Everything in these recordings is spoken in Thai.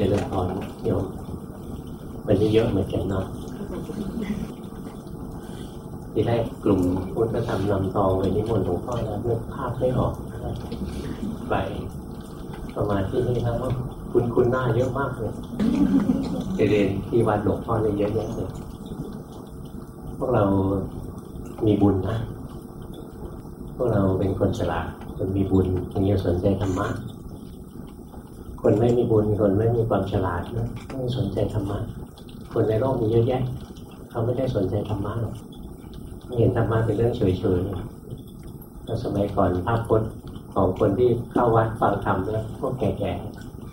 จริญพรโยมวันนี้เยอะเหมือนกันเนาะที่แรกกลุ่มพุทธธรรมนำตองไปนิมนต์หลวงพ่อแล้วเลือกภาพไม่ออกไปประมาณที่นี่นะว่าคุณคุณหน้าเยอะมากเลยไปเรียนที่วัดหลวงพ่อเนี่ยเยอะแยะเลยพวกเรามีบุญนะ พวกเราเป็นคนฉลาดคนมีบุญถึงจะสนใจธรรมะ คนไม่มีบุญคนไม่มีความฉลาดนะไม่สนใจธรรมะคนในโลกมีเยอะแยะ เขาไม่ได้สนใจธรรมะหรอกเห็นธรรมะเป็นเรื่องเฉยๆแล้วสมัยก่อนภาพพจน์ของคนที่เข้าวัดฟังธรรมแล้วพวกแก่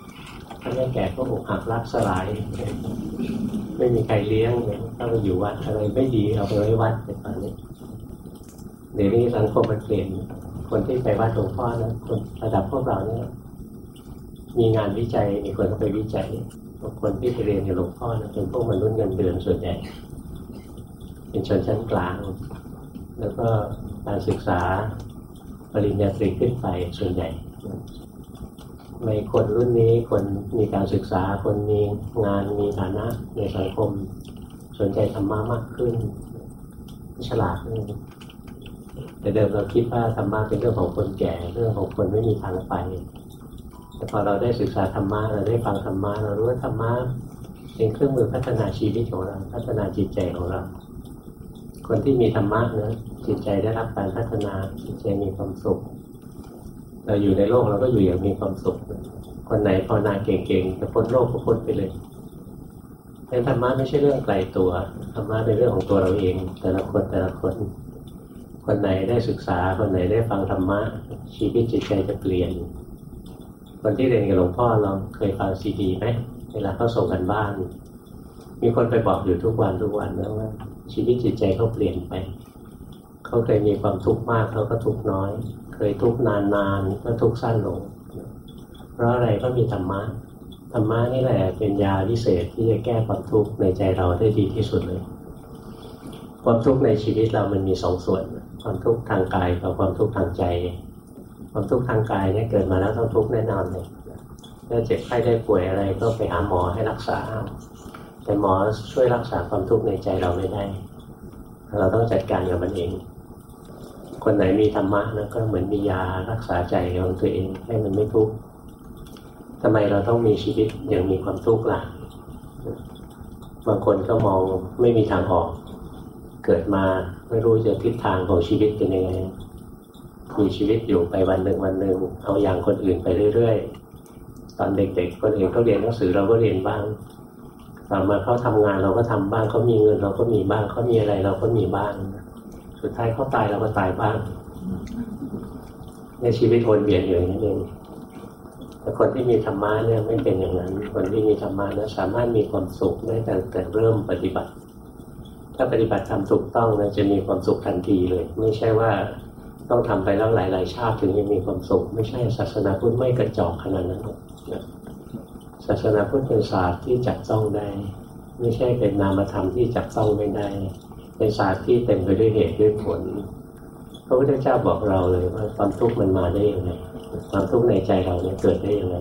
ๆถ้าไม่แก่ก็อกหักรักสลาย ไม่มีใครเลี้ยงเลยถ้าไปอยู่วัดอะไรไม่ดีเอาไปไว้วัดไปตอนนี้เดี๋ยวนี้สังคมมันเปลี่ยน คนที่ไปวัดหลวงพ่อนะคนระดับพวกเราเนี่ย มีงานวิจัยมีคนเข้าไปวิจัยคนที่ไปเรียนกับหลวงพ่อนะเป็นพวกมนุษย์เงินเดือนส่วนใหญ่ เป็นชนชั้นกลาง แล้วก็การศึกษาปริญญาตรีขึ้นไปส่วนใหญ่ในคนรุ่นนี้คนมีการศึกษาคนมีงานมีฐานะในสังคม สนใจธรรมะมากขึ้น ฉลาดขึ้นแต่เดิมเราคิดว่าธรรมะเป็นเรื่องของคนแก่เรื่องของคนไม่มีทางไป แต่พอเราได้ศึกษาธรรมะเราได้ฟังธรรมะเรารู้ว่าธรรมะเป็นเครื่องมือพัฒนาชีวิตของเรา พัฒนาจิตใจของเรา คนที่มีธรรมะนะจิตใจได้รับการพัฒนาจิตใจมีความสุข เราอยู่ในโลกเราก็อยู่อย่างมีความสุข คนไหนภาวนาเก่งๆจะพ้นโลกก็พ้นไปเลยแต่ธรรมะไม่ใช่เรื่องไกลตัวธรรมะเป็นเรื่องของตัวเราเอง แต่ละคนแต่ละคน คนไหนได้ศึกษาคนไหนได้ฟังธรรมะชีวิตจิตใจจะเปลี่ยน คนที่เรียนกับหลวงพ่อเราเคยฟังซีดีไหมเวลาเขาส่งกันบ้าน มีคนไปบอกอยู่ทุกวันทุกวันนะว่า ชีวิตจิตใจเขาเปลี่ยนไปเขาเคยมีความทุกข์มากเขาก็ทุกข์น้อย เคยทุกข์นานๆก็ทุกข์สั้นลง เพราะอะไรก็มีธรรมะธรรมะนี่แหละเป็นยาวิเศษที่จะแก้ความทุกข์ในใจเราได้ดีที่สุดเลย ความทุกข์ในชีวิตเรามันมีสองส่วน ความทุกข์ทางกายกับความทุกข์ทางใจ ความทุกข์ทางกายเนี่ยเกิดมาแล้วต้องทุกข์แน่นอนเลยถ้าเจ็บไข้ได้ป่วยอะไรก็ไปหาหมอให้รักษา แต่หมอช่วยรักษาความทุกข์ในใจเราไม่ได้ เราต้องจัดการกับมันเอง คนไหนมีธรรมะนะก็เหมือนมียารักษาใจของตัวเองให้มันไม่ทุกข์ทำไมเราต้องมีชีวิตอย่างมีความทุกข์ล่ะ บางคนก็มองไม่มีทางออก เกิดมาไม่รู้จะทิศทางของชีวิตเป็นยังไง มีชีวิตอยู่ไปวันหนึ่งวันหนึ่งเอาอย่างคนอื่นไปเรื่อยๆ ตอนเด็กๆ คนอื่นเขาเรียนหนังสือเราก็เรียนบ้างต่อมาเขาทำงานเราก็ทำบ้างเขามีเงิน เราก็มีบ้างเขามีอะไรเราก็มีบ้าง สุดท้ายเขาตายเราก็ตายบ้าง ในชีวิตวนเวียนอยู่นั่นเองแต่คนที่มีธรรมะเนี่ยไม่เป็นอย่างนั้น คนที่มีธรรมะนะสามารถมีความสุขได้แต่แต่เริ่มปฏิบัติ ถ้าปฏิบัติทำถูกต้องนะจะมีความสุขทันทีเลย ไม่ใช่ว่า ต้องทำไปแล้วหลาย ๆ ชาติถึงจะมีความสุข ไม่ใช่ศาสนาพุทธไม่กระจอกขนาดนั้นนะศาสนาพุทธเป็นศาสตร์ที่จับต้องได้ ไม่ใช่เป็นนามธรรมที่จับต้องไม่ได้ เป็นศาสตร์ที่เต็มไปด้วยเหตุด้วยผลพระพุทธเจ้าบอกเราเลยว่าความทุกข์มันมาได้ยังไงความทุกข์ในใจเราเนี่ยเกิดได้ยังไง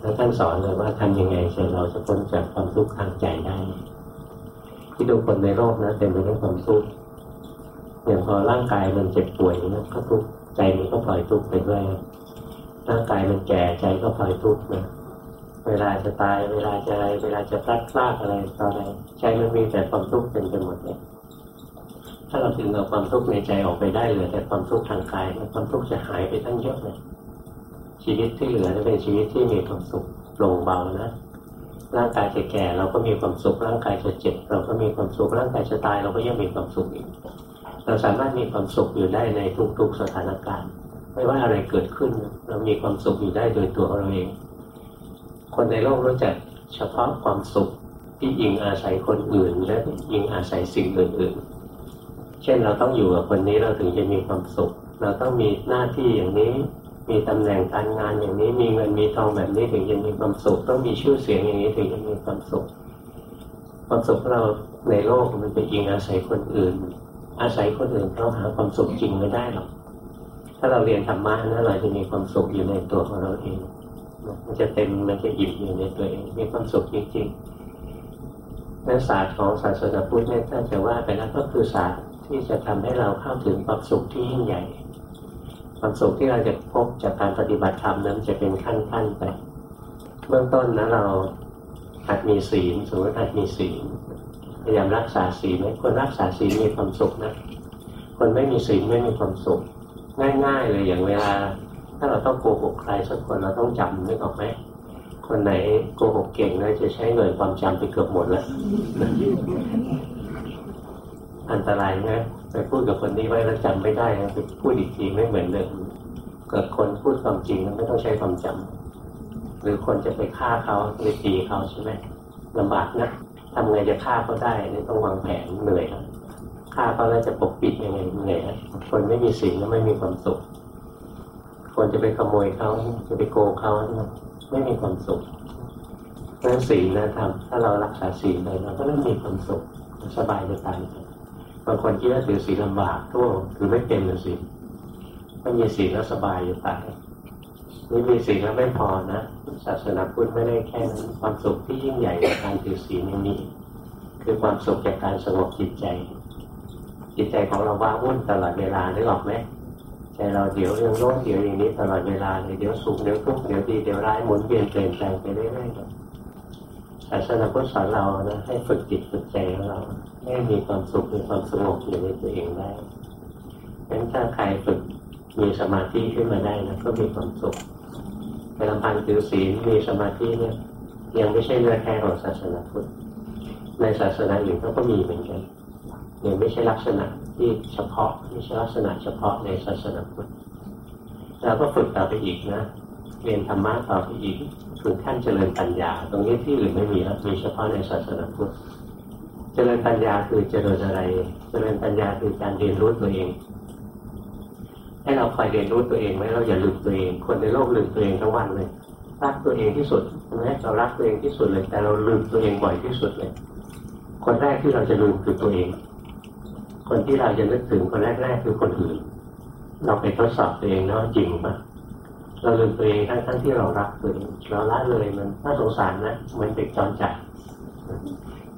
แล้วท่านสอนเลยว่าทำยังไงจะเราจะพ้นจากความทุกข์ทางใจได้ที่ดูคนในโลกนะเต็มไปด้วยความทุกข์ อย่างพอร่างกายมันเจ็บป่วยนะก็ทุกข์ใจมันก็ปล่อยทุกข์ไปด้วยร่างกายมันแก่ใจก็ปล่อยทุกข์นะเวลาจะตายเวลาจะอะไรเวลาจะพลัดพลาดอะไรต่ออะไรใจมันมีแต่ความทุกข์เป็นไปหมดเลยถ้าเราถึงเอาความทุกข์ในใจออกไปได้เหลือแต่ความทุกข์ทางกายความทุกข์จะหายไปตั้งเยอะเลยชีวิตที่เหลือจะเป็นชีวิตที่มีความสุขโปร่งเบานะร่างกายจะแก่เราก็มีความสุขร่างกายจะเจ็บเราก็มีความสุขร่างกายจะตายเราก็ยังมีความสุขอีก เราสามารถมีความสุขอยู่ได้ในทุกๆสถานการณ์ ไม่ว่าอะไรเกิดขึ้น เรามีความสุขอยู่ได้โดยตัวเราเอง คนในโลกรู้จักเฉพาะความสุขที่ยิงอาศัยคนอื่น และยิงอาศัยสิ่งอื่นๆ เช่นเราต้องอยู่กับคนนี้เราถึงจะมีความสุข เราต้องมีหน้าที่อย่างนี้ มีตำแหน่งการงานอย่างนี้ มีเงินมีทองแบบนี้ถึงจะมีความสุข ต้องมีชื่อเสียงอย่างนี้ถึงจะมีความสุข ความสุขเราในโลกมันจะยิงอาศัยคนอื่น อาศัยคนอื่นเราหาความสุขจริงไม่ได้หรอกถ้าเราเรียนธรรมะนะเราจะมีความสุขอยู่ในตัวของเราเองมันจะเต็มมันจะอิ่มอยู่ในตัวเองมีความสุขจริงๆนักศาสตร์ของศาสนาพุทธเนี่ยถ้าจะว่าไปแล้วก็คือศาสตร์ที่จะทำให้เราเข้าถึงความสุขที่ยิ่งใหญ่ ความสุขที่เราจะพบจากการปฏิบัติธรรมนั้นจะเป็นขั้นๆไป เบื้องต้นนะเราหัดมีศีลสมมติหัดมีศีล พยายามรักษาศีลไหมคนรักษาศีลมีความสุขนะ คนไม่มีศีลไม่มีความสุข ง่ายๆเลยอย่างเวลา ถ้าเราต้องโกหกใครสักคนเราต้องจำนึกออกไหมคนไหนโกหกเก่งนะจะใช้หน่วยความจำไปเกือบหมดแล้วอันตรายนะไปพูดกับคนนี้ไว้แล้วจำไม่ได้ไปพูดอีกทีไม่เหมือนเดิมเกิดคนพูดความจริงไม่ต้องใช้ความจำหรือคนจะไปฆ่าเขาไปตีเขาใช่ไหมลำบากนะ ทำไงจะฆ่าเขาได้นี่ต้องวางแผนเหนื่อยนะฆ่าเขาแล้วจะปกปิดยังไงเหนื่อยคนไม่มีศีลแล้วไม่มีความสุข คนจะไปขโมยเขาจะไปโกงเขาไม่มีความสุขเพราะศีลนะทำถ้าเรารักษาศีลเลยเราก็ไม่มีความสุขสบายจะตายบางคนคิดว่าถือศีลลำบากก็ถือไม่เป็นเลยสิไม่มีศีลแล้วสบายจะตาย นี่มีศีลแล้วไม่พอนะศาสนาพุทธไม่ได้แค่ความสุขที่ยิ่งใหญ่ในการถือศีลนี้คือความสุขจากการสงบจิตใจ จิตใจของเราว่าวุ่นตลอดเวลาได้หรอกไหมใจเราเดี๋ยวเรื่องโน้นเดี๋ยวอย่างนี้ตลอดเวลาเลยเดี๋ยวสุขเดี๋ยวทุกข์เดี๋ยวดีเดี๋ยวร้ายหมุนเวียนเปลี่ยนแปลงไปเรื่อยๆศาสนาพุทธสอนเรานะให้ฝึกจิตฝึกใจของเราให้มีความสุขมีความสงบอยู่ในตัวเองได้งั้นถ้าใครฝึกมีสมาธิขึ้นมาได้นะก็มีความสุข แต่ลำพังถือศีลมีสมาธิเนี่ยยังไม่ใช่เนื้อแท้ของศาสนาพุทธในศาสนาอื่นเขาก็มีเหมือนกันยังไม่ใช่ลักษณะที่เฉพาะไม่ใช่ลักษณะเฉพาะในศาสนาพุทธเราก็ฝึกต่อไปอีกนะเรียนธรรมะต่อไปอีกถึงขั้นเจริญปัญญา ตรงนี้ที่อื่นไม่มีแล้วมีเฉพาะในศาสนาพุทธเจริญปัญญาคือเจริญอะไร เจริญปัญญาคือการเรียนรู้ตัวเอง ให้เราคอยเรียนรู้ตัวเองไว้เราอย่าลืมตัวเอง คนในโลกลืมตัวเองทั้งวันเลยรักตัวเองที่สุดใช่ไหมเรารักตัวเองที่สุดเลย แต่เราลืมตัวเองบ่อยที่สุดเลย คนแรกที่เราจะลืมคือตัวเอง คนที่เราจะนึกถึงคนแรกๆคือคนอื่น เราไปทดสอบตัวเองนะจริงปะเราลืมตัวเองทั้งทั้งที่เรารักตัวเองเราละเลยมันน่าสงสารนะมันเด็กจอนจัด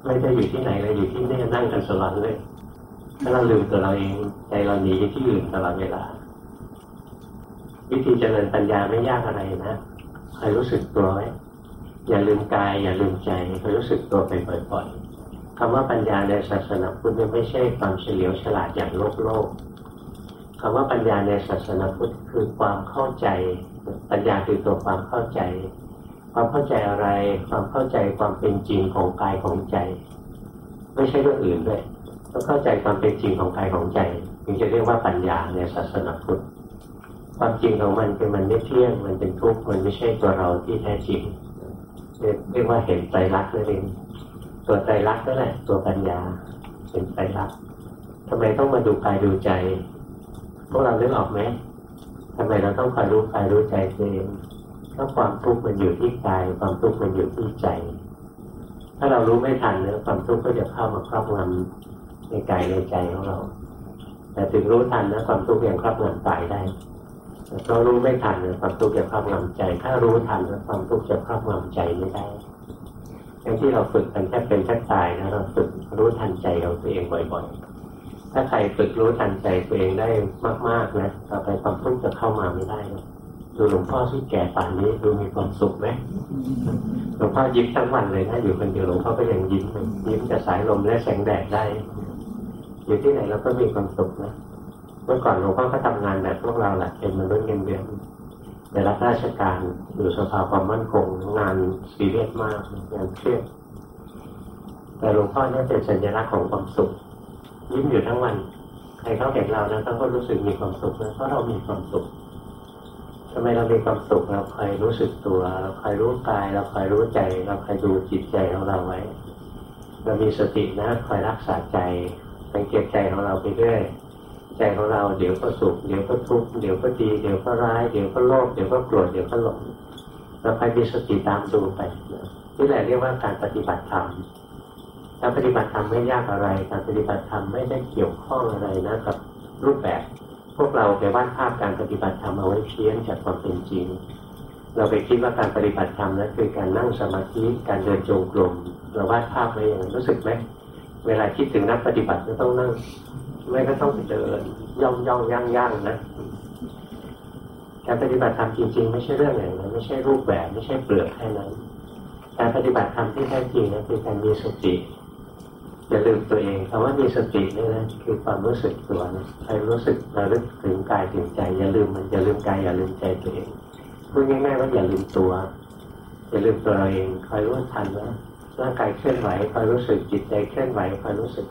ไม่ได้อยู่ที่ไหนเลยอยู่ที่นี่นั่งกันสลันเลยถ้าเราลืมตัวเราเองใจเราหนีไปที่อื่นตลอดเวลา วิธีเจริญปัญญาไม่ยากอะไรนะคอยรู้สึกตัวไว้อย่าลืมกาย อย่าลืมใจคอยรู้สึกตัวไปบ่อยๆคำว่าปัญญาในศาสนาพุทธไม่ใช่ความเฉลียวฉลาดอย่างโลกโลกคำว่าปัญญาในศาสนาพุทธคือความเข้าใจ ปัญญาคือตัวความเข้าใจ ความเข้าใจอะไร ความเข้าใจความเป็นจริงของกายของใจ ไม่ใช่เรื่องอื่นด้วยต้องเข้าใจความเป็นจริงของกายของใจถึงจะเรียกว่าปัญญาในศาสนาพุทธ ความจริงของมันคือมันไม่เที่ยง มันเป็นทุกข์ มันไม่ใช่ตัวเราที่แท้จริงเรียกว่าเห็นใจรักนั่นเองตัวใจรักนั่นแหละ ตัวปัญญาเห็นใจรักทำไมต้องมาดูกายดูใจ พวกเราเลือกออกไหมทำไมเราต้องคอยรู้กายรู้ใจตัวเองถ้าความทุกข์มันอยู่ที่กาย ความทุกข์มันอยู่ที่ใจ ถ้าเรารู้ไม่ทันเนี่ยความทุกข์ก็จะเข้ามาครอบงำในกายในใจของเรา แต่ถึงรู้ทันนะความทุกข์ยังครอบงำตายได้ เพรารู้ไม่ทันความทุกข์จะครอบงำใจ ถ้ารู้ทันความทุกข์จะครอบงำใจไม่ได้อย่างที่เราฝึกกันแค่เป็นแค่ตายนะเราฝึกรู้ทันใจเราตัวเองบ่อยๆ ถ้าใครฝึกรู้ทันใจตัวเองได้มากๆนะต่อไปความทุกข์จะเข้ามาไม่ได้ดูหลวงพ่อที่แก่ป่านนี้ดูมีความสุขไหมหลวงพ่อยิ้มทั้งวันเลยนะอยู่คนเดียวหลวงพ่อก็ยังยิ้มยิ้มจะสายลมและแสงแดดได้ อยู่ที่ไหนเราก็มีความสุขนะ เมื่อก่อนหลวงพ่อก็ทำงานแบบพวกเราแหละเป็นมนุษย์เงินเดือนในรับราชการอยู่สภาความมั่นคงงานซีเรียสมากงานเครียดแต่หลวงพ่อเนี่ยเป็นสัญลักษณ์ของความสุข ยิ้มอยู่ทั้งวัน ใครเขาเห็นเรานะเขาก็รู้สึกมีความสุขนะเพราะเรามีความสุขทำไมเรามีความสุขเราคอยรู้สึกตัวเราคอยรู้กายเราคอยรู้ใจเราคอยดูจิตใจของเราไว้เรามีสตินะคอยรักษาใจสังเกตใจของเราไปเรื่อย ใจของเราเดี๋ยวก็สุขเดี๋ยวก็ทุกข์เดี๋ยวก็ดีเดี๋ยวก็ร้ายเดี๋ยวก็โลภเดี๋ยวก็โกรธเดี๋ยวก็หลงเราไปมีสติตามดูไปนี่แหละเรียกว่าการปฏิบัติธรรมการปฏิบัติธรรมไม่ยากอะไร การปฏิบัติธรรมไม่ได้เกี่ยวข้องอะไรนะกับรูปแบบ พวกเราไปวาดภาพการปฏิบัติธรรมเอาไว้เพี้ยนจากความเป็นจริง เราไปคิดว่าการปฏิบัติธรรมนั้นคือการนั่งสมาธิการเดินจงกรมเราวาดภาพไว้อย่างนั้นรู้สึกไหมเวลาคิดถึงนักปฏิบัติจะต้องนั่ง ไม่ก็ต้องไปเดินย่องย่องย่างย่างนะการปฏิบัติธรรมจริง ๆ ไม่ใช่เรื่องอย่างนั้นไม่ใช่รูปแบบไม่ใช่เปลือกแค่นั้นการปฏิบัติธรรมที่แท้จริงนะคือการมีสติอย่าลืมตัวเองคำว่ามีสตินี่นะคือความรู้สึกตัวนะใครรู้สึกระลึกถึงกายถึงใจ อย่าลืมมันอย่าลืมกายอย่าลืมใจตัวเองพูดง่ายๆว่าอย่าลืมตัวอย่าลืมตัวเราเองคอยรู้ทันนะร่างกายเคลื่อนไหวคอยรู้สึกจิตใจเคลื่อนไหวคอยรู้สึก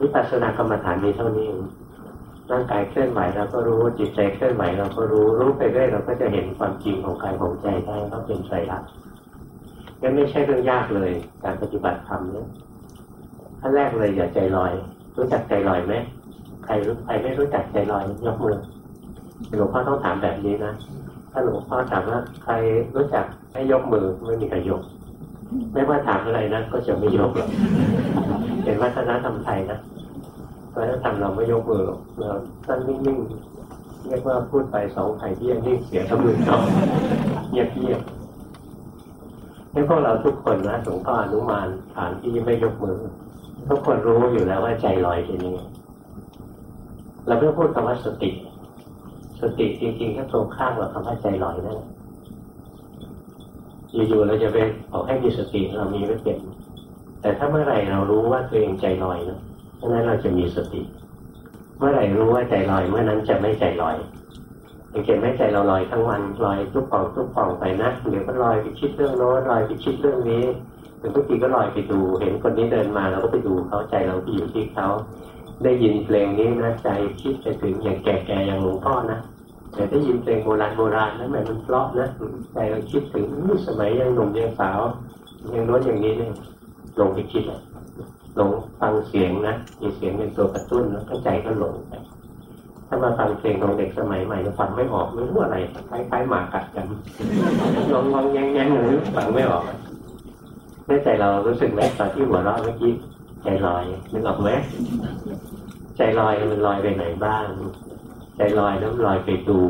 วิปัสสนากรรมฐานมีเท่านี้เองร่างกายเคลื่อนไหวเราก็รู้จิตใจเคลื่อนไหวเราก็รู้รู้ไปเรื่อยเราก็จะเห็นความจริงของกายของใจได้ก็เป็นไตรลักษณ์นั่นไม่ใช่เรื่องยากเลย การปฏิบัติธรรมเนี่ยขั้นแรกเลยอย่าใจลอย รู้จักใจลอยไหมใครรู้ใครไม่รู้จักใจลอยยกมือหลวงพ่อต้องถามแบบนี้นะถ้าหลวงพ่อถามว่าใครรู้จักให้ยกมือไม่มีใครยก ไม่ว่าถามอะไรนะก็จะไม่ยกหรอกเห็นวัฒนธรรมไทยนะวัฒนธรรมเราไม่ยกมือหรอกเราตั้งนิ่งๆเรียกว่าพูดไปสองไข่เบี้ยนิ่งเสียทั้งมือสองเงียบเงียบให้พวกเราทุกคนนะสงฆ์อนุมานฐานที่ไม่ยกมือ ทุกคนรู้อยู่แล้วว่าใจลอยเป็นยังไงเราไม่พูดคำว่าสติ สติจริงๆก็ตรงข้ามกับคำว่าใจลอยนั่น อยู่ๆเราจะไปบอกให้มีสติเรามีไม่เป็นแต่ถ้าเมื่อไหร่เรารู้ว่าตัวเองใจลอยนะเพราะนั้นเราจะมีสติ เมื่อไหร่รู้ว่าใจลอยเมื่อนั้นจะไม่ใจลอยสังเกตไหมใจเราลอยทั้งวันลอยทุกปองทุกปองไปนะเดี๋ยวก็ลอยไปคิดเรื่องโน้นลอยไปคิดเรื่องนี้บางทีก็ลอยไปดู เห็นคนนี้เดินมาเราก็ไปดูเขาใจเราที่อยู่ที่เขาได้ยินเพลงนี้นะใจคิดไปถึงอย่างแก่ๆอย่างหลวงพ่อนะ แต่ได้ยินเพลงโบราณโบราณนั้นมันเพราะนะใจเราคิดถึงสมัยยังหนุ่มยังสาวยังโน้นอย่างนี้เนี่ยหลงไปคิดหลงฟังเสียงนะมีเสียงเป็นตัวกระตุ้นแล้วก็ใจก็หลงไปถ้ามาฟังเพลงของเด็กสมัยใหม่จะฟังไม่ออกไม่รู้อะไรคล้ายๆหมากัดกันงงงแงงๆหรือฟังไม่ออกในใจเรารู้สึกไหมตอนที่หัวเราะเมื่อกี้ใจลอยนึกออกไหมใจลอยมันลอยไปไหนบ้าง ใจลอยน้ำลอยไปดู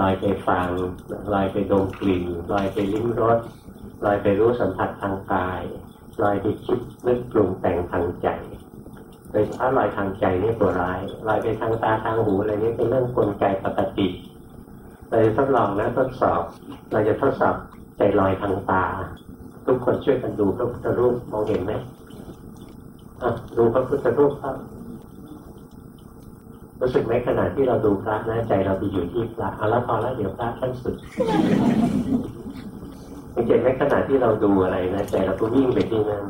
ลอยไปฟังลอยไปดมกลิ่นลอยไปลิ้มรสลอยไปรู้สัมผัสทางกายลอยไปคิดนึกปรุงแต่งทางใจโดยเฉพาะลอยทางใจนี่ตัวร้ายลอยไปทางตาทางหูอะไรนี่เป็นเรื่องกลไกปกติเราจะทดลองนะทดสอบ เราจะทดสอบใจลอยทางตา ทุกคนช่วยกันดูพระพุทธรูปมองเห็นไหมดูพระพุทธรูปครับ รู้สึกไหมขณะที่เราดูพระนะใจเราไปอยู่ที่พระเอาละพอแล้วเดี๋ยวพระท่านสุดสังเกตไหมขณะที่เราดูอะไรนะใจเราก็วิ่งไปที่นั่น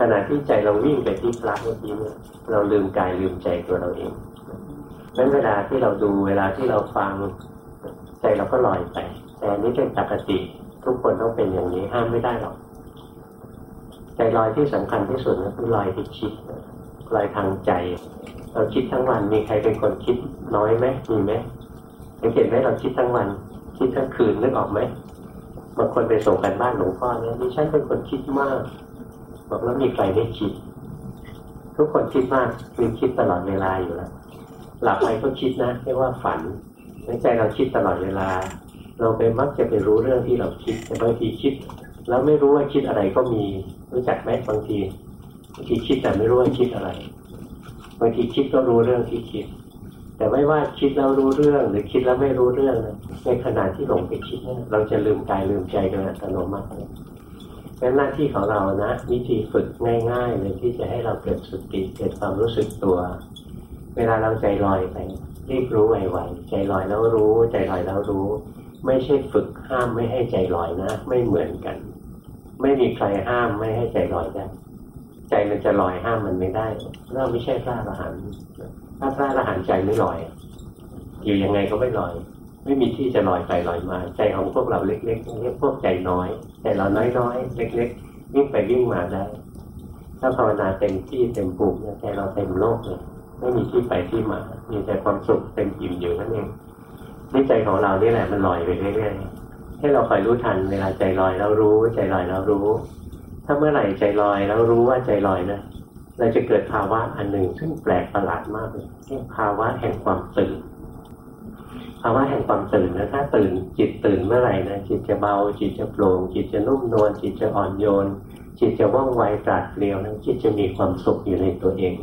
ขณะที่ใจเราวิ่งไปที่พระเมื่อกี้เนี่ยเราลืมกายลืมใจตัวเราเองนั้นเวลาที่เราดูเวลาที่เราฟังใจเราก็ลอยไป แต่นี้เป็นปกติทุกคนต้องเป็นอย่างนี้ห้ามไม่ได้หรอกใจลอยที่สำคัญที่สุดก็คือลอยที่คิดลอยทางใจ เราคิดทั้งวัน มีใครเป็นคนคิดน้อยไหมมีไหมสังเกตไหมเราคิดทั้งวัน คิดทั้งคืนนึกออกไหมบางคนไปส่งกันบ้านหลวงพ่อเนี่ยดิฉันเป็นคนคิดมาก บอกแล้วมีใครไม่คิด ทุกคนคิดมากมีคิดตลอดเวลาอยู่แล้วหลับไปก็คิดนะเรียกว่าฝันในใจเราคิดตลอดเวลา เราไปมักจะไปรู้เรื่องที่เราคิดแต่บางทีคิด แล้วไม่รู้ว่าคิดอะไรก็มีรู้จักไหมบางทีบางทีคิดแต่ไม่รู้ว่าคิดอะไร บางทีคิดก็รู้เรื่องที่คิด แต่ไม่ว่าคิดแล้วรู้เรื่องหรือคิดแล้วไม่รู้เรื่องนะในขณะที่หลงไปคิดเนี่ยเราจะลืมกายลืมใจโดยอัตโนมัติเป็นหน้าที่ของเรานะวิธีฝึกง่ายๆเลยที่จะให้เราเกิดสติเกิดความรู้สึกตัว เวลาเราใจลอยไปรีบรู้ไวๆใจลอยแล้วรู้ ใจลอยแล้วรู้ ไม่ใช่ฝึกห้ามไม่ให้ใจลอยนะ ไม่เหมือนกัน ไม่มีใครห้ามไม่ให้ใจลอยได้ ใจมันจะลอยห้ามมันไม่ได้เราไม่ใช่พระอรหันต์ถ้าพระอรหันต์ใจไม่ลอย อยู่ยังไงก็ไม่ลอย ไม่มีที่จะลอยไปลอยมา ใจของพวกเราเล็กๆเรียกพวกใจน้อยใจเราน้อยๆเล็กๆวิ่งไปวิ่งมาได้ ถ้าภาวนาเต็มที่เต็มปุ่มใจเราเต็มโลกเลยไม่มีที่ไปที่มา มีแต่ความสุขเต็มอิ่มอยู่นั่นเองนี่ใจของเรานี่แหละมันลอยไปเรื่อยๆให้เราคอยรู้ทันเวลาใจลอยแล้วรู้ ใจลอยแล้วรู้ ถ้าเมื่อไหร่ใจลอยแล้วรู้ว่าใจลอยนะเราจะเกิดภาวะอันหนึ่งซึ่งแปลกประหลาดมากเลยเรียกภาวะแห่งความตื่นภาวะแห่งความตื่นนะถ้าตื่นจิตตื่นเมื่อไหร่นะจิตจะเบา จิตจะโปร่งจิตจะนุ่มนวลจิตจะอ่อนโยน จิตจะว่องไวตราดเกลียวนะจิตจะมีความสุขอยู่ในตัวเอง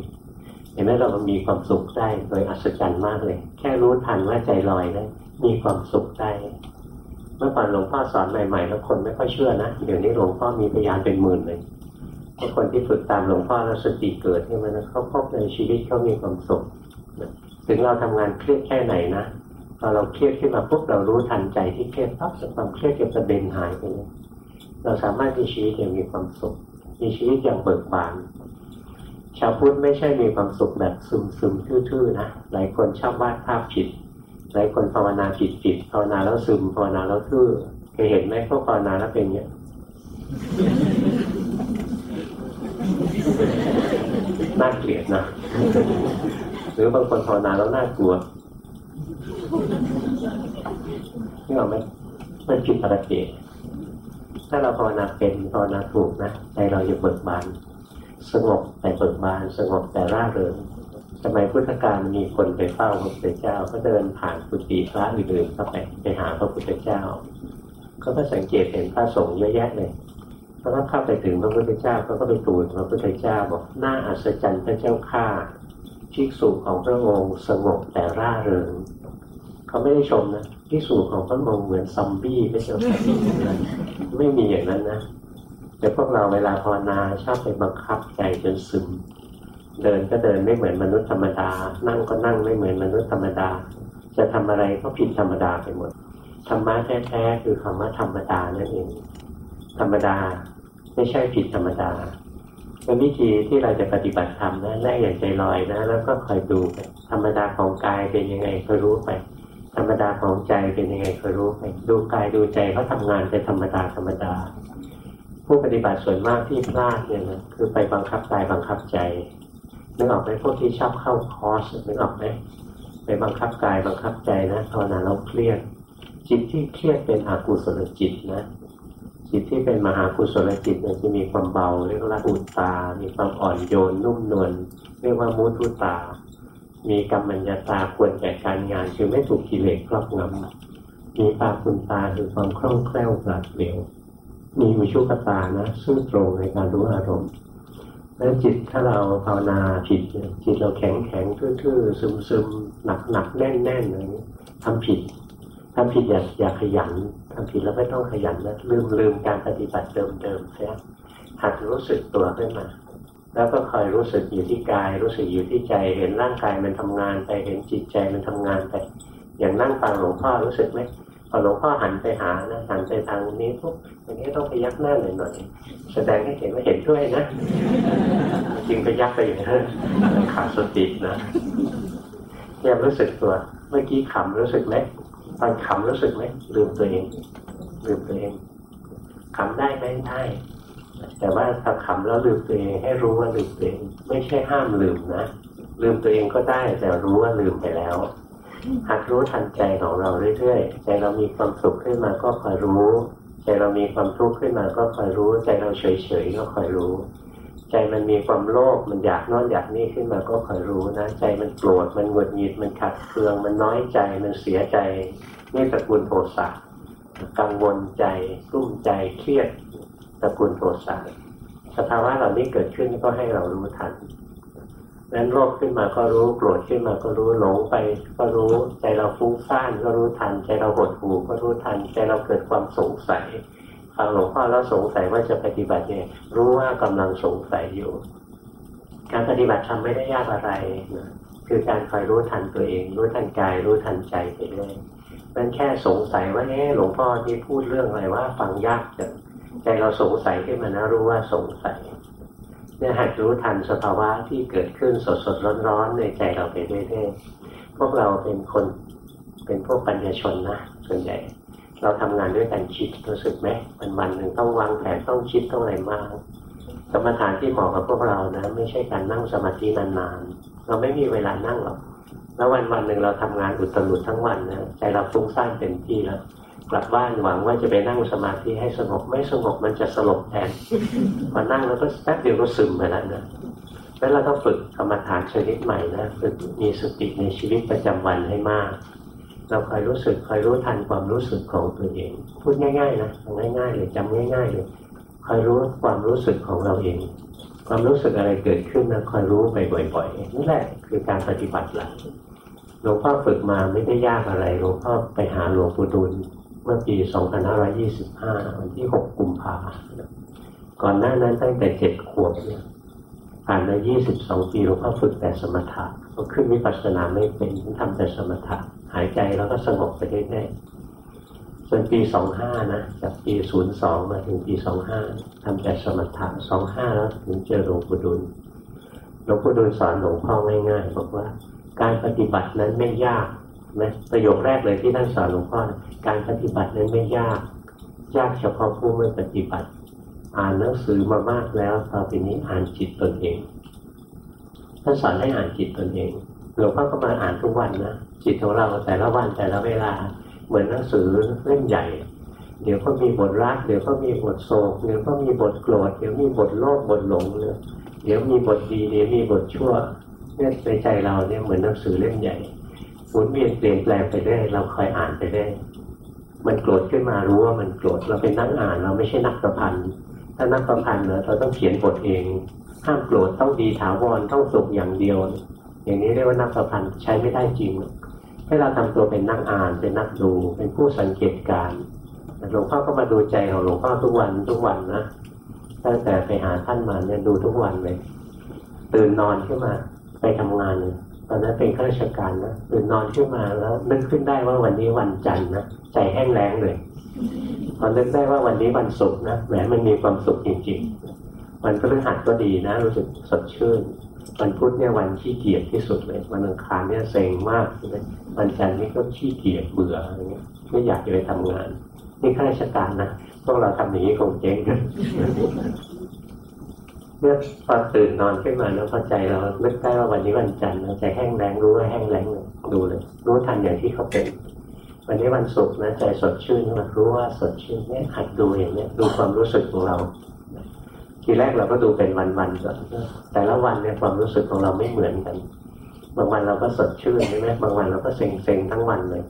เห็นไหมเรามีความสุขได้โดยอัศจรรย์มากเลย แค่รู้ทันว่าใจลอยนะมีความสุขได้ เมื่อก่อนหลวงพ่อสอนใหม่ๆแล้วคนไม่ค่อยเชื่อนะเดี๋ยวนี้หลวงพ่อมีพยานเป็นหมื่นเลยทุกคนที่ฝึกตามหลวงพ่อแล้วสติเกิดขึ้นมานเขาพบในชีวิตเขามีความสุขถึงเราทำงานเครียดแค่ไหนนะพอเราเครียดขึ้นมาปุ๊บเรารู้ทันใจที่เครียดปั๊บความเครียดจะกระเด็นหายไปเลยเราสามารถมีชีวิตอย่างมีความสุข มีชีวิตอย่างเบิกบานชาวพุทธไม่ใช่มีความสุขแบบซึมๆทื่อๆนะหลายคนชอบวาดภาพผิด หลายคนภาวนาผิดผิดภาวนาแล้วซึมภาวนาแล้วทื่อเคยเห็นไหมพวกภาวนาแล้วเป็นเงี้ยน่าเกลียดนะหรือบางคนภาวนาแล้วน่ากลัวนี่เราไม่ไม่ผิดปกติถ้าเราภาวนาเป็นภาวนาถูกนะใจเราจะเบิกบาน สงบแต่เบิกบาน สงบแต่ร่าเริง สมัยพุทธกาลมีคนไปเฝ้าพระพุทธเจ้า ก็เดินผ่านกุฏิพระอื่นๆเข้าไปไปหาพระพุทธเจ้าเขาก็สังเกตเห็นพระสงฆ์เยอะแยะเลยเขาก็เข้าไปถึงพระพุทธเจ้าเขาก็ไปตูนพระพุทธเจ้าบอกน่าอัศจรรย์พระเจ้าข้าภิกษุของพระองค์สงบแต่ร่าเริงเขาไม่ได้ชมนะภิกษุของพระองค์เหมือนซอมบี้ไม่ใช่ไม่มีอย่างนั้นนะแต่พวกเราเวลาภาวนาชอบไปบังคับใจจนซึม เดินก็เดินไม่เหมือนมนุษย์ธรรมดา นั่งก็นั่งไม่เหมือนมนุษย์ธรรมดา จะทำอะไรก็ผิดธรรมดาไปหมด ธรรมะแท้ๆคือคำว่าธรรมดานั่นเอง ธรรมดาไม่ใช่ผิดธรรมดาเป็นวิธีที่เราจะปฏิบัติธรรมนะแรกอย่างใจลอยนะ แล้วก็คอยดูไปธรรมดาของกายเป็นยังไงก็รู้ไป ธรรมดาของใจเป็นยังไงก็รู้ไป ดูกายดูใจเขาทางานเป็นธรรมดาธรรมดา ผู้ปฏิบัติส่วนมากที่พลาดเนี่ยนะคือไปบังคับกายบังคับใจ นึกออกไหมพวกที่ชอบเข้าคอร์สนึกออกไหมไปบังคับกายบังคับใจนะภาวนาเราเครียด จิตที่เครียดเป็นอกุศลจิตนะจิตที่เป็นมหากุศลจิตเนี่ยจะมีความเบาเรียกว่าอุตตา มีความอ่อนโยนนุ่มนวลเรียกว่ามุทุตา มีกรรมัญญาตาควรแก่การงานคือไม่ถูกกิเลสครอบงำมีปาคุณตาคือความคล่องแคล่วปราดเปรียวมีวิชุกตานะซึ่งตรงในการรู้อารมณ์ แล้วจิตถ้าเราภาวนาผิดจิตเราแข็งแข็งทื่อๆซึมๆหนักหนักแน่นแน่นอะไรนี้ทำผิดทำผิดอย่าอย่าขยันทำผิดแล้วไม่ต้องขยันนะลืมลืมการปฏิบัติเดิมๆเสียหัดรู้สึกตัวขึ้นมา แล้วก็คอยรู้สึกอยู่ที่กาย รู้สึกอยู่ที่ใจเห็นร่างกายมันทำงานไปเห็นจิตใจมันทำงานไป อย่างนั่งฟังหลวงพ่อรู้สึกไหม อหลวงพ่อหันไปหานะหันไปทางนี้ปุ๊บอย่างนี้ต้องไปยักหน้าหน่อยหน่อยแสดงให้เห็นว่าเห็นด้วยนะ จริงไปยักไปอย่างนั้นขาดสตินะยังรู้สึกตัว เมื่อกี้ขำรู้สึกไหมตอนขำรู้สึกไหมลืมตัวเองลืมตัวเองขำได้ไหมได้แต่ว่าถ้าขำแล้วลืมตัวเองให้รู้ว่าลืมตัวเอง ไม่ใช่ห้ามลืมนะลืมตัวเองก็ได้แต่รู้ว่าลืมไปแล้ว หัดรู้ทันใจของเราเรื่อยๆ ใจเรามีความสุขขึ้นมาก็คอยรู้ ใจเรามีความทุกข์ขึ้นมาก็คอยรู้ ใจเราเฉยๆก็คอยรู้ ใจมันมีความโลภมันอยากนอนอยากนี่ขึ้นมาก็คอยรู้นะใจมันโกรธมันหงุดหงิดมันขัดเคือง มันน้อยใจมันเสียใจนี่ตระกูลโทสะกังวลใจรุ่มใจเครียดตระกูลโทสะสภาวะเหล่านี้เกิดขึ้นก็ให้เรารู้ทัน นั้นโลภขึ้นมาก็รู้โกรธขึ้นมาก็รู้หลงไปก็รู้ใจเราฟุ้งซ่านก็รู้ทันใจเราหดหู่ก็รู้ทันใจเราเกิดความสงสัยฟังหลวงพ่อแล้วสงสัยว่าจะปฏิบัติเนี่ยรู้ว่ากำลังสงสัยอยู่ การปฏิบัติทำไม่ได้ยากอะไรนะคือการคอยรู้ทันตัวเอง รู้ทันกายรู้ทันใจไปเรื่อยมันแค่สงสัยว่าเอ๊หลวงพ่อที่พูดเรื่องอะไรว่าฟังยากจังใจเราสงสัยขึ้นมานะรู้ว่าสงสัย เนี่ยหัดรู้ทันสภาวะที่เกิดขึ้นสดสดร้อนๆในใจเราไปเรื่อยๆพวกเราเป็นคนเป็นพวกปัญญาชนนะส่วนใหญ่ เราทำงานด้วยการคิดรู้สึกไหมวันวันหนึ่งต้องวางแผนต้องคิดต้องอะไรมากกรรมฐานที่เหมาะกับพวกเรานะไม่ใช่การนั่งสมาธินานๆ เราไม่มีเวลานั่งหรอกแล้ววันวันหนึ่งเราทำงานอุตรุดทั้งวันนะใจเราฟุ้งซ่านเต็มที่แล้ว กลับบ้านหวังว่าจะไปนั่งสมาธิให้สงบไม่สงบมันจะสลบแทนมานั่งแล้วก็แป๊บเดียวก็ซึมไปแล้วนะแล้วเราต้องฝึกกรรมฐานชนิดใหม่นะฝึกมีสติในชีวิตประจำวันให้มาก เราคอยรู้สึกคอยรู้ทันความรู้สึกของตัวเอง พูดง่าย ๆ นะง่ายๆเลยจำง่าย ๆ เลยคอยรู้ความรู้สึกของเราเอง ความรู้สึกอะไรเกิดขึ้นนะคอยรู้ไปบ่อยๆนี่แหละคือการปฏิบัติหลักหลวงพ่อฝึกมาไม่ได้ยากอะไรหลวงพ่อไปหาหลวงปู่ดูล เมื่อปี 2525 วันที่ 6 กุมภาก่อนหน้านั้นตั้งแต่เจ็ดขวบเนี่ยผ่านมา 22 ปีหลวงพ่อฝึกแต่สมถะพอขึ้นวิปัสสนาไม่เป็นทำแต่สมถะหายใจแล้วก็สงบไปเรื่อยๆจนปี 25 นะจากปี 02 มาถึงปี 25 ทำแต่สมถะ 25 แล้วถึงเจอหลวงปู่ดูลหลวงปู่ดูลสอนหลวงพ่อง่ายๆบอกว่า การปฏิบัตินั้นไม่ยาก นะประโยคแรกเลยที่ท่านสอนหลวงพ่อนะการปฏิบัตินั้นไม่ยาก ยากเฉพาะผู้ไม่ปฏิบัติ อ่านหนังสือมามากแล้วต่อไปนี้อ่านจิตตนเองท่านสอนให้อ่านจิตตนเองหลวงพ่อก็มาอ่านทุกวันนะจิตของเราแต่ละวันแต่ละเวลาเหมือนหนังสือเล่มใหญ่ เดี๋ยวก็มีบทรัก เดี๋ยวก็มีบทโศกเดี๋ยวก็มีบทโกรธเดี๋ยวมีบทโลภบทหลงเนี่ยเดี๋ยวมีบทดีเดี๋ยวมีบทชั่วเนี่ยในใจเราเนี่ยเหมือนหนังสือเล่มใหญ่ หมุนเวียนเปลี่ยนแปลงไปได้เราคอยอ่านไปได้มันโกรธขึ้นมารู้ว่ามันโกรธเราเป็นนักอ่านเราไม่ใช่นักประพันธ์ถ้านักประพันธ์เนอะเราต้องเขียนบทเองห้ามโกรธต้องดีถาวรต้องสุขอย่างเดียว อย่างนี้เรียกว่านักประพันธ์ใช้ไม่ได้จริงให้เราทำตัวเป็นนักอ่านเป็นนักดูเป็นผู้สังเกตการหลวงพ่อก็มาดูใจของหลวงพ่อทุกวันทุกวันนะตั้งแต่ไปหาท่านมาเนี่ยดูทุกวันเลยตื่นนอนขึ้นมาไปทำงาน ตอนนั้นเป็นข้าราชการนะตื่นนอนขึ้นมาแล้วนึกขึ้นได้ว่าวันนี้วันจันทร์นะใจแห้งแล้งเลยพอนึกได้ว่าวันนี้วันศุกร์นะแหมมันมีความสุขจริงๆวันพฤหัสก็ดีนะรู้สึกสดชื่นวันพุธเนี่ยวันขี้เกียจที่สุดเลยวันอังคารเนี่ยเซ็งมากเลยวันจันทร์นี่ก็ขี้เกียจเบื่ออะไรเงี้ยไม่อยากจะไปทำงาน นี่ข้าราชการนะพวกเราทำอย่างนี้คงเจ๊งกัน เมื่อพอตื่นนอนขึ้นมาแล้วพอใจเราเลิกได้ว่าวันนี้วันจันทร์ใจแห้งแรงรู้ว่าแห้งแรงเลยดูเลย รู้ทันอย่างที่เขาเป็น วันนี้วันศุกร์นะใจสดชื่นมารู้ว่าสดชื่นเนี่ยหัดดูอย่างเนี้ยดูความรู้สึกของเรา ทีแรกเราก็ดูเป็นวันๆก่อนแต่ละวันเนี่ยความรู้สึกของเราไม่เหมือนกัน บางวันเราก็สดชื่นใช่ไหมบางวันเราก็เซ็งๆทั้งวันเลย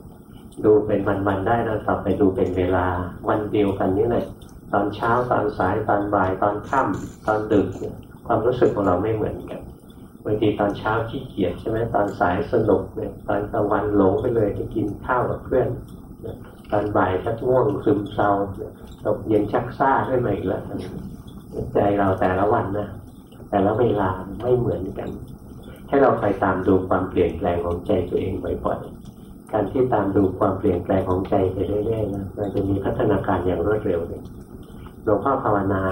ดูเป็นวันๆได้แล้วต่อไปดูเป็นเวลาวันเดียวกันนี่เลย ตอนเช้าตอนสายตอนบ่ายตอนค่ำตอนดึกความรู้สึกของเราไม่เหมือนกันบางทีตอนเช้าขี้เกียจใช่ไหมตอนสายสนุกเนี่ยตอนกลางวันหลงไปเลยไปกินข้าวกับเพื่อนตอนบ่ายชักง่วงซึมเศร้าตกเย็นชักซ่าขึ้นมาอีกแล้วใจเราแต่ละวันนะแต่ละเวลาไม่เหมือนกัน ให้เราไปตามดูความเปลี่ยนแปลงของใจตัวเองบ่อยๆการที่ตามดูความเปลี่ยนแปลงของใจไปเรื่อยๆนะมันจะมีพัฒนาการอย่างรวดเร็วเลย หลวงพ่อภาวนา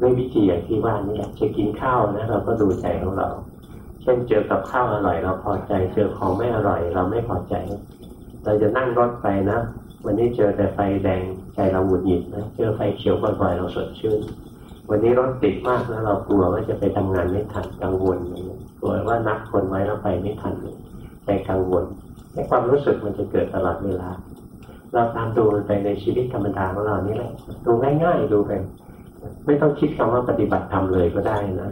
ด้วยวิธีอย่างที่ว่านี่จะกินข้าวนะเราก็ดูใจของเรา เช่นเจอกับข้าวอร่อย เราพอใจ เจอของไม่อร่อย เราไม่พอใจ เราจะนั่งรถไปนะ วันนี้เจอแต่ไฟแดงใจเราหงุดหงิดนะเจอไฟเขียวบ่อยๆเราสดชื่น วันนี้รถติดมากนะเรากลัวว่าจะไปทำงานไม่ทันกังวลกลัวว่านัดคนไว้แล้วไปไม่ทันใจกังวลในความรู้สึกมันจะเกิดตลอดเวลา เราตามดูมันไปในชีวิตธรรมดาของเรานี่แหละดูง่ายๆดูไป ไม่ต้องคิดคำว่าปฏิบัติธรรมเลยก็ได้นะ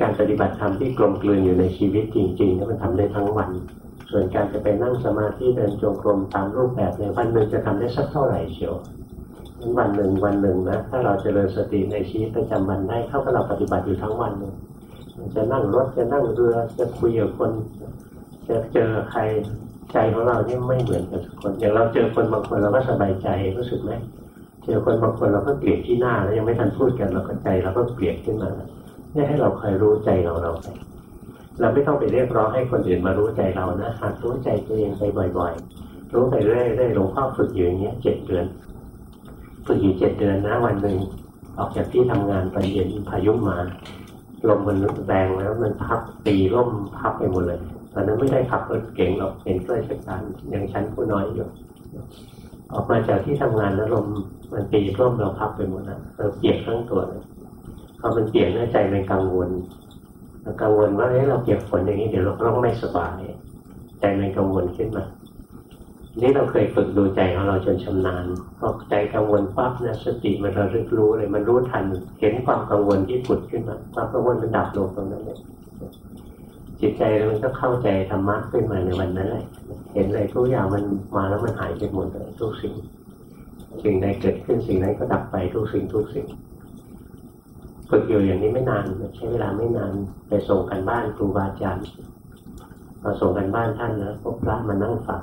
การปฏิบัติธรรมที่กลมกลืนอยู่ในชีวิตจริงๆมันทำได้ทั้งวัน ส่วนการจะไปนั่งสมาธิเดินจงกรมตามรูปแบบในวันหนึ่งจะทำได้สักเท่าไหร่เชียววันหนึ่งวันหนึ่งนะถ้าเราจเจริญสติในชีวิตประจำวันได้เท่ากับเราปฏิบัติอยู่ทั้งวันเลยจะนั่งรถจะนั่งเรือจะคุยกับคน จะเจอใคร ใจของเราเนี่ยไม่เหมือนกันทุกคน อย่างเราเจอคนบางคนเราก็สบายใจรู้สึกไหมเจอคนบางคนเราก็เกลียดที่หน้าแล้วยังไม่ทันพูดกันเราก็ใจเราก็เกลียดขึ้นมาเนี่ยให้เราคอยรู้ใจเราเราไปเราไม่ต้องไปเรียกร้องให้คนอื่นมารู้ใจเรานะหัดรู้ใจตัวเองไปบ่อยๆ รู้ไปเรื่อยๆหลวงพ่อฝึกอยู่อย่างเงี้ยเจ็ดเดือนฝึกอยู่เจ็ดเดือนนะวันหนึ่งออกจากที่ทำงานไปเย็นพายุมาลมมันแรงแล้วมันพับตีร่มพับไปหมดเลย ตอนนั้นไม่ได้ขับรถเก่งหรอกเป็นข้าราชการยังชั้นผู้น้อยอยู่ออกมาจากที่ทำงานแล้วลมมันตีร่มเราพับไปหมดแล้วเราเปียกทั้งตัวเลยพอมันเปียกเนื้อใจมันกังวลกังวลว่าเฮ้ยเราเปียกฝนอย่างนี้เดี๋ยวเราต้องไม่สบายใจมันกังวลขึ้นมานี่เราเคยฝึกดูใจของเราจนชำนาญพอใจกังวลปั๊บนะสติมันระลึกรู้เลยมันรู้ทัน เห็นความกังวลที่ผุดขึ้นมาความกังวลมันดับลงตรงนั้นเลย จิตใจมันก็เข้าใจธรรมะขึ้นมาในวันนั้นแหละเห็นอะไรทุกอย่างมันมาแล้วมันหายไปหมดเลยทุกสิ่ง สิ่งใดเกิดขึ้นสิ่งนั้นก็ดับไปทุกสิ่งทุกสิ่งฝึกอยู่อย่างนี้ไม่นานใช้เวลาไม่นานไปส่งกันบ้านครูบาอาจารย์มาส่งกันบ้านท่านนะพวกพระมานั่งฟัง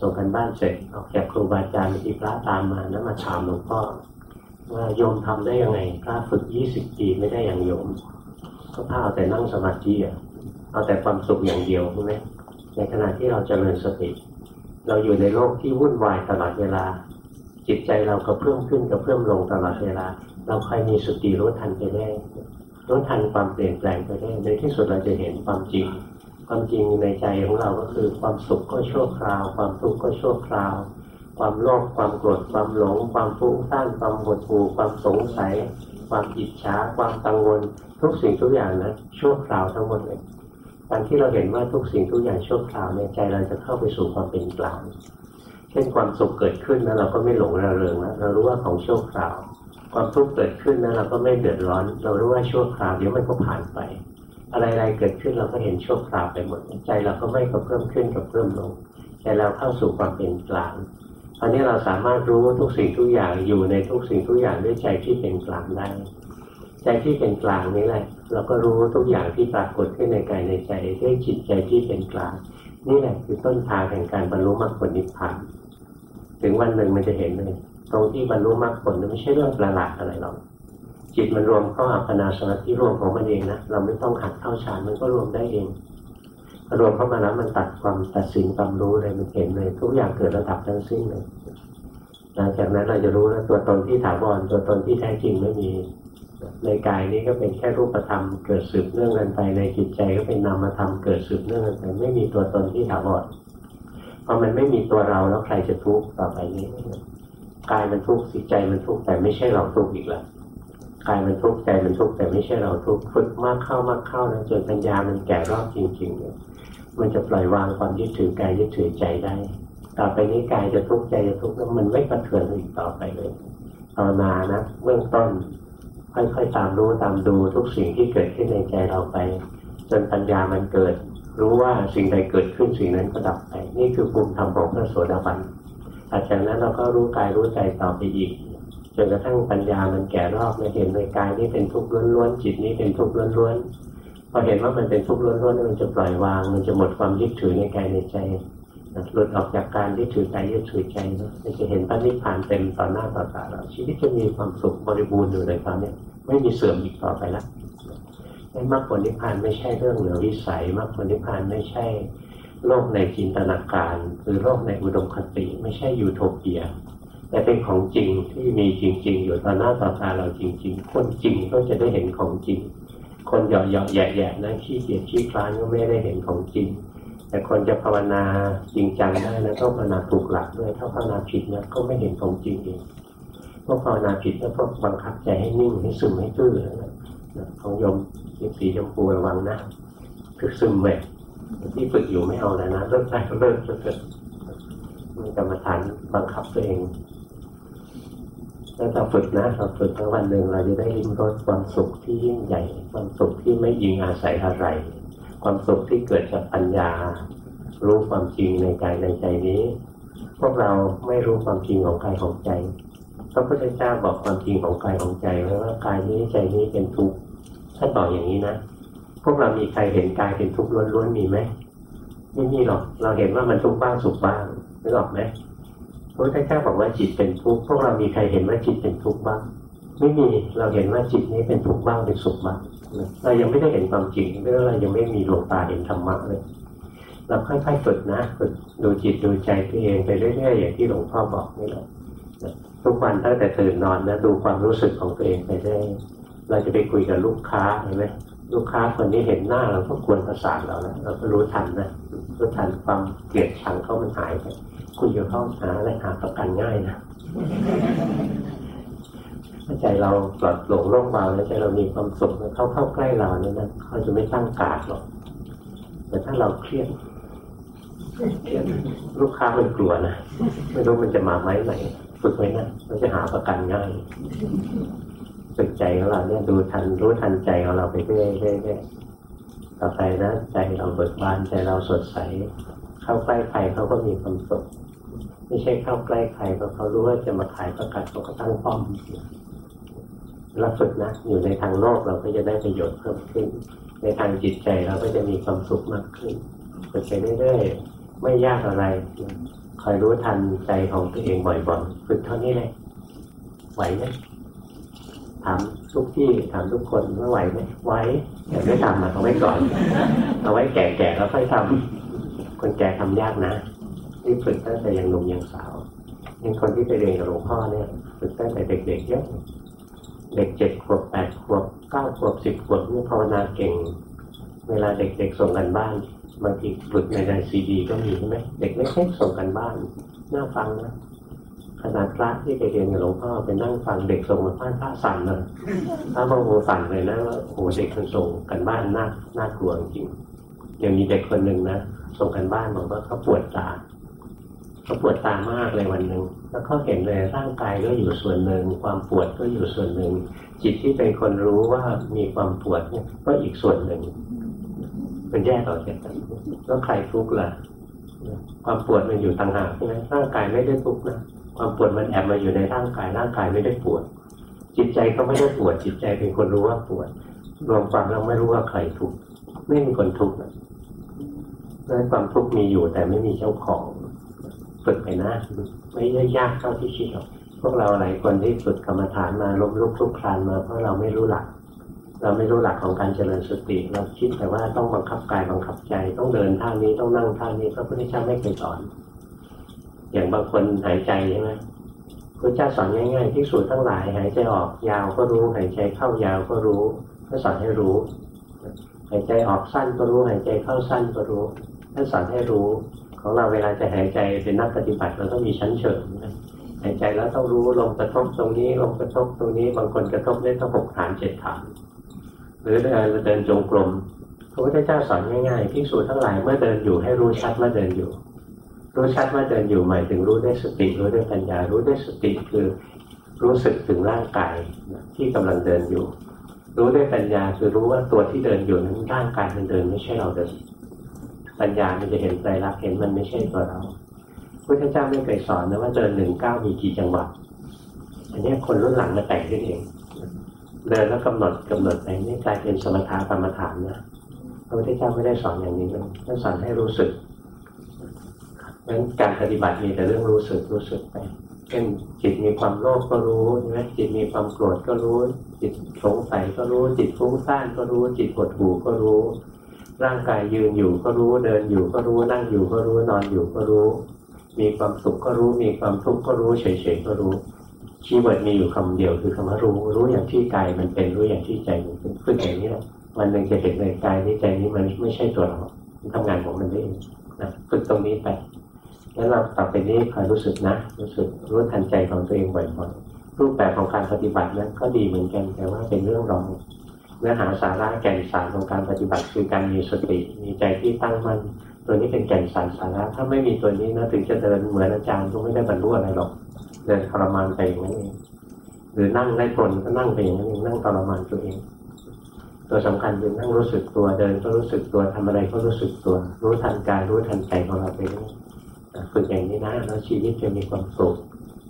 ส่งกันบ้านเสร็จออกจากครูบาอาจารย์ที่พระตามมานะมาถามหลวงพ่อว่าโยมทำได้ยังไงพระฝึกยี่สิบปีไม่ได้อย่างโยมก็พาแต่นั่งสมาธิอะ เอาแต่ความสุขอย่างเดียวใช่ไหมในขณะที่เราจเจริญสติ เราอยู่ในโลกที่วุ่นวายตลอดเวลา จิตใจเราก็เพิ่มขึ้นกับเพิ่มลงตลอดเวลา เราคอยมีสติรู้ทันไปได้รู้ทันความเปลี่ยนแปลงไปได้ในที่สุดเราจะเห็นความจริง ความจริงในใจของเราก็คือความสุขก็ชั่วคราว ความทุกข์ก็ชั่วคราว ความโลภความโกรธความหลง ความฟุ้งซ่านความหดหู่ความสงสัย ความอิจฉาความกังวล ทุกสิ่งทุกอย่างนะชั่วคราวทั้งหมดเลย การที่เราเห็นว่าทุกสิ่งทุกอย่างชั่วคราวในใจเราจะเข้าไปสู่ความเป็นกลางเช่นความสุขเกิดขึ้นนะเราก็ไม่หลงระเริงแล้วเรารู้ว่าของชั่วคราว ความทุกข์เกิดขึ้นนะเราก็ไม่เดือดร้อน เรารู้ว่าชั่วคราวเดี๋ยวมันก็ผ่านไป อะไรๆเกิดขึ้นเราก็เห็นชั่วคราวไปหมดใจเราก็ไม่กระเพิ่มขึ้นกับเพิ่มลงใจเราเข้าสู่ความเป็นกลางตอนนี้เราสามารถรู้ทุกสิ่งทุกอย่างอยู่ในทุกสิ่งทุกอย่างด้วยใจที่เป็นกลางได้ ใจที่เป็นกลางนี้แหละ เราก็รู้ทุกอย่างที่ปรากฏขึ้นในกายในใจด้วยจิตใจที่เป็นกลาง นี่แหละคือต้นทางแห่งการบรรลุมรรคผลนิพพานถึงวันหนึ่งมันจะเห็นเลยตรงที่บรรลุมรรคผลไม่ใช่เรื่องประหลาดอะไรหรอกจิตมันรวมเข้าอัปปนาสมาธิรวมของมันเองนะเราไม่ต้องหัดเข้าฌานมันก็รวมได้เองรวมเข้ามาแล้วมันตัดความตัดสินความรู้เลยมันเห็นเลยทุกอย่างเกิดระดับทั้งสิ้นเลยหลังจากนั้นเราจะรู้แล้วตัวตนที่ถาวรตัวตนที่แท้จริงไม่มี ในกายนี้ก็เป็นแค่รูปธรรมเกิดสืบเนื่องกันไปในจิตใจก็เป็นนามธรรมเกิดสืบเนื่องกันไปไม่มีตัวตนที่ถาวรพอมันไม่มีตัวเราแล้วใครจะทุกข์ต่อไปนี้กายมันทุกข์จิตใจมันทุกข์แต่ไม่ใช่เราทุกข์อีกแล้วกายมันทุกข์ใจมันทุกข์แต่ไม่ใช่เราทุกข์ฝึกมากเข้ามากเข้านะจนปัญญามันแก่รอบจริงๆเนี่ยมันจะปล่อยวางความยึดถือกายยึดถือใจได้ ต่อไปนี้กายจะทุกข์ใจจะทุกข์แล้วมันไม่กระเทือนอีกต่อไปเลยภาวนานะเบื้องต้น ค่อยๆตามรู้ตามดูทุกสิ่งที่เกิดขึ้นในใจเราไป จนปัญญามันเกิด รู้ว่าสิ่งใดเกิดขึ้นสิ่งนั้นก็ดับไป นี่คือภูมิธรรมของพระโสดาบันหลังจากนั้นเราก็รู้กายรู้ใจต่อไปอีกจนกระทั่งปัญญามันแก่รอบมาเห็นในกายนี้เป็นทุกข์ล้วนๆจิตนี้เป็นทุกข์ล้วนๆพอเห็นว่ามันเป็นทุกข์ล้วนๆมันจะปล่อยวาง มันจะหมดความยึดถือในกายในใจ หลุดออกจากการยึดถือกายยึดถือใจมันจะเห็นพระนิพพานเต็มต่อหน้าต่อตาเราชีวิตจะมีความสุขบริบูรณ์อยู่ในตอนนี้ไม่มีเสื่อมอีกต่อไปแล้วมรรคผลนิพพานไม่ใช่เรื่องเหนือวิสัยมรรคผลนิพพานไม่ใช่ โลกในจินตนาการหรือโลกในอุดมคติ ไม่ใช่ยูโทเปีย แต่เป็นของจริงที่มีจริง ๆ อยู่ต่อหน้าต่อตาเราจริง ๆ คนจริงก็จะได้เห็นของจริง คนหยอกหยอกแย่แย่นะขี้เกียจขี้คลานก็ไม่ได้เห็นของจริง แต่คนจะภาวนาจริงจังได้นะต้องภาวนาถูกหลักด้วยถ้าภาวนาผิดนะก็ไม่เห็นของจริงเองพวกภาวนาผิดแล้วพวกบังคับใจให้นิ่งให้ซึมให้ตื้อนะของโยมสีชมพูระวังนะคือซึมไปที่ฝึกอยู่ไม่เอาแล้วนะเลิกได้ก็เลิกเลิกมันกรรมฐานบังคับตัวเองแล้วเราฝึกนะเราฝึกแล้ววันหนึ่งเราจะได้ลิ้มรสความสุขที่ยิ่งใหญ่ ความสุขที่ไม่ยิงอาศัยอะไร ความสุขที่เกิดจากปัญญา รู้ความจริงในกายในใจนี้ พวกเราไม่รู้ความจริงของกายของใจพระพุทธเจ้าบอกความจริงของกายของใจไว้ว่ากายนี้ใจนี้เป็นทุกข์ท่านบอกอย่างนี้นะพวกเรามีใครเห็นกายเป็นทุกข์ล้วนๆมีไหมไม่มีหรอก เราเห็นว่ามันทุกข์บ้างสุขบ้างนึกออกไหมพระพุทธเจ้าบอกว่าจิตเป็นทุกข์พวกเรามีใครเห็นว่าจิตเป็นทุกข์บ้าง ไม่มีเราเห็นว่าจิตนี้เป็นทุกข์บ้างเป็นสุขบ้าง เรายังไม่ได้เห็นความจริงเพราะเรายังไม่มีดวงตาเห็นธรรมะเลยเราค่อยๆฝึกนะฝึกดูจิตดูใจตัวเองไปเรื่อยๆอย่างที่หลวงพ่อบอกนี่แหละทุกวันตั้งแต่ตื่นนอนนะดูความรู้สึกของตัวเองไปได้ เราจะไปคุยกับลูกค้าเห็นไหมลูกค้าคนนี้เห็นหน้าเราก็ควรประสานเราแล้วเราก็รู้ทันนะรู้ทันความเกลียดชังเขามันหายไปคุยกับเขาหาอะไรหาประกันง่ายนะ ถ้าใจเราปลอดโปร่งโล่งเบาแล้วใจเรามีความสุขเขาเข้าใกล้เราเนี่ยนะเขาจะไม่ตั้งกาดหรอกแต่ถ้าเราเครียดเครียดลูกค้ามันกลัวนะไม่รู้มันจะมาไหมไหนฝึกไว้นะมันจะหาประกันง่ายฝึกใจของเราเนี่ยดูทันรู้ทันใจของเราไปเรื่อยๆต่อไปนะใจเราเบิกบานใจเราสดใส เข้าใกล้ใครเขาก็มีความสุขไม่ใช่เข้าใกล้ใครเพราะเขารู้ว่าจะมาขายประกาศเขาก็ตั้งป้อม เราฝึกนะอยู่ในทางโลกเราก็จะได้ประโยชน์เพิ่มขึ้น ในทางจิตใจเราก็จะมีความสุขมากขึ้นฝึกไปเรื่อยๆไม่ยากอะไร คอยรู้ทันใจของตัวเองบ่อยๆฝึกเท่านี้เลยไหวไหมถามทุกที่ถามทุกคนว่าไหวไหมไหวแต่ไม่ทำมาเอาไว้ก่อน เอาไว้แก่ๆแล้วค่อยทำคนแก่ทำยากนะที่ฝึกตั้งแต่ยังหนุ่มยังสาวยังคนที่ไปเรียนกับหลวงพ่อเนี่ยฝึกตั้งแต่เด็กๆเยอะ เด็กเจ็ดขวบแปดขวบเก้าขวบสิบขวบนี่ภาวนาเก่ง เวลาเด็กๆส่งกันบ้านบางทีฝึกในในซีดีก็มีใช่ไหมเด็กเล็กๆส่งกันบ้านน่าฟังนะขนาดพระที่ไปเรียนกับหลวงพ่อไปนั่งฟังเด็กส่งมาบ้านพระสั่นเลยพระบางโมสั่นเลยนะว่าโอ้เด็กคนส่งกันบ้านน่าน่ากลัวจริงยังมีเด็กคนหนึ่งนะส่งกันบ้านบอกว่าเขาปวดตา เขาปวดตามากเลยวันหนึ่งแล้วเขาเห็นเลยร่างกายก็อยู่ส่วนหนึ่ง ความปวดก็อยู่ส่วนหนึ่ง จิตที่เป็นคนรู้ว่ามีความปวดเนี่ยก็อีกส่วนหนึ่งเป็นแยกออกจากกันแล้วใครทุกข์ล่ะความปวดมันอยู่ต่างหากใช่ไหมร่างกายไม่ได้ทุกข์นะความปวดมันแอบมาอยู่ในร่างกาย ร่างกายไม่ได้ปวด จิตใจก็ไม่ได้ปวด จิตใจเป็นคนรู้ว่าปวด รวมความแล้วไม่รู้ว่าใครทุกข์ไม่มีคนทุกข์นะนั้นความทุกข์มีอยู่แต่ไม่มีเจ้าของ ฝึกไปนะ ไม่ได้ยากเท่าที่คิดหรอกพวกเราหลายคนที่ฝึกกรรมฐานมาล้มลุกคลุกคลานมาเพราะเราไม่รู้หลัก เราไม่รู้หลักของการเจริญสติเราคิดแต่ว่าต้องบังคับกายบังคับใจ ต้องเดินท่านี้ต้องนั่งท่านี้พระพุทธเจ้าไม่เคยสอน อย่างบางคนหายใจใช่ไหมพระเจ้าสอนง่ายๆที่สุดทั้งหลายหายใจออกยาวก็รู้หายใจเข้ายาวก็รู้ท่านสอนให้รู้ หายใจออกสั้นก็รู้หายใจเข้าสั้นก็รู้ท่านสอนให้รู้ ของเราเวลาจะหายใจเป็นนักปฏิบัติเราต้องมีชั้นเชิงหายใจแล้วต้องรู้ลมกระทบตรงนี้ลมกระทบตรงนี้ บางคนกระทบได้ต้องหกฐานเจ็ดฐาน หรือเดินเดินจงกรมพระพุทธเจ้าสอนง่ายๆพิสูจน์ทั้งหลายเมื่อเดินอยู่ให้รู้ชัดว่าเดินอยู่ รู้ชัดว่าเดินอยู่หมายถึงรู้ได้สติรู้ได้ปัญญา รู้ได้สติคือรู้สึกถึงร่างกายที่กำลังเดินอยู่ รู้ได้ปัญญาคือรู้ว่าตัวที่เดินอยู่นั้นร่างกายมันเดินไม่ใช่เราเดิน ปัญญามันจะเห็นใจรักเห็นมันไม่ใช่ตัวเราพุทธเจ้าไม่เคยสอนนะว่าเดินหนึ่งเก้ามีกี่จังหวะอันนี้คนรุ่นหลังมาแต่งขึ้นเองเดินแล้วกำหนดกำหนดไปนี่กลายเป็นสมถะกรรมฐานนะพระพุทธเจ้าไม่ได้สอนอย่างนี้เลยท่านสอนให้รู้สึกงั้นการปฏิบัติมีแต่เรื่องรู้สึกรู้สึกไปเช่นจิตมีความโลภก็รู้ใช่ไหมจิตมีความโกรธก็รู้ จิตสงสัยก็รู้ จิตฟุ้งซ่านก็รู้ จิตหดหู่ก็รู้ ร่างกายยืนอยู่ก็รู้เดินอยู่ก็รู้นั่งอยู่ก็รู้นอนอยู่ก็รู้ มีความสุขก็รู้มีความทุกข์ก็รู้เฉยๆก็รู้ keyword มีอยู่คำเดียวคือคำว่ารู้ รู้อย่างที่กายมันเป็นรู้อย่างที่ใจมันเป็นฝึกอย่างนี้แหละวันหนึ่งจะเห็นเลยกายนี้ใจนี้มันไม่ใช่ตัวเรามันทำงานของมันเองนะฝึกตรงนี้ไปแล้วเราต่อไปนี้คอยรู้สึกนะ รู้สึกรู้ทันใจของตัวเองบ่อยๆรูปแบบของการปฏิบัตินั้นก็ดีเหมือนกันแต่ว่าเป็นเรื่องรอง นื้อหาสาระแก่นสารของการปฏิบัติคือการมีสติมีใจที่ตั้งมั่นตัวนี้เป็นแก่นสารสาระถ้าไม่มีตัวนี้นะถึงจะเดินเหมือนอาจารย์ก็ไม่ได้บรรลุอะไรหรอกเดินทรมานไปอย่างนั้นเองหรือนั่งได้ผลก็นั่งไปอย่างนั้นเองนั่งทรมานตัวเอง ตัวสำคัญคือนั่งรู้สึกตัวเดินก็รู้สึกตัวทำอะไรก็รู้สึกตัว รู้ทันกายรู้ทันใจของเราไปด้วยฝึกอย่างนี้นะแล้วชีวิตจะมีความสุข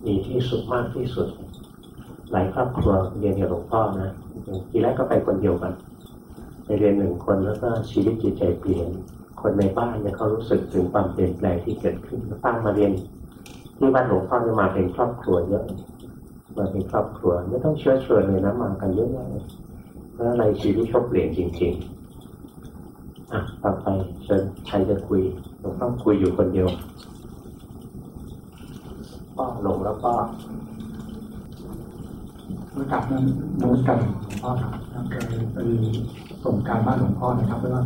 มีที่สุขมากที่สุดหลายครอบครัวเรียนกับหลวงพ่อนะ ทีแรกก็ไปคนเดียวกัน ไปเรียนหนึ่งคนแล้วก็ชีวิตจิตใจเปลี่ยน คนในบ้านเนี่ยเขารู้สึกถึงความเปลี่ยนแปลงที่เกิดขึ้นตั้งมาเรียนที่บ้านหลวงพ่อจะมาเป็นครอบครัวเยอะมาเป็นครอบครัวไม่ต้องเชื้อเชิญเลยนะมากันเยอะเลยแล้วอะไรชีวิตเขาเปลี่ยนจริง ๆอะต่อไปเชิญใครจะคุยหลวงพ่อคุยอยู่คนเดียวก็หลงแล้วก็เมื่อกลับนั้นนมัสการหลวงพ่อครับก็ไปส่งการบ้านหลวงพ่อนะครับเพราะว่า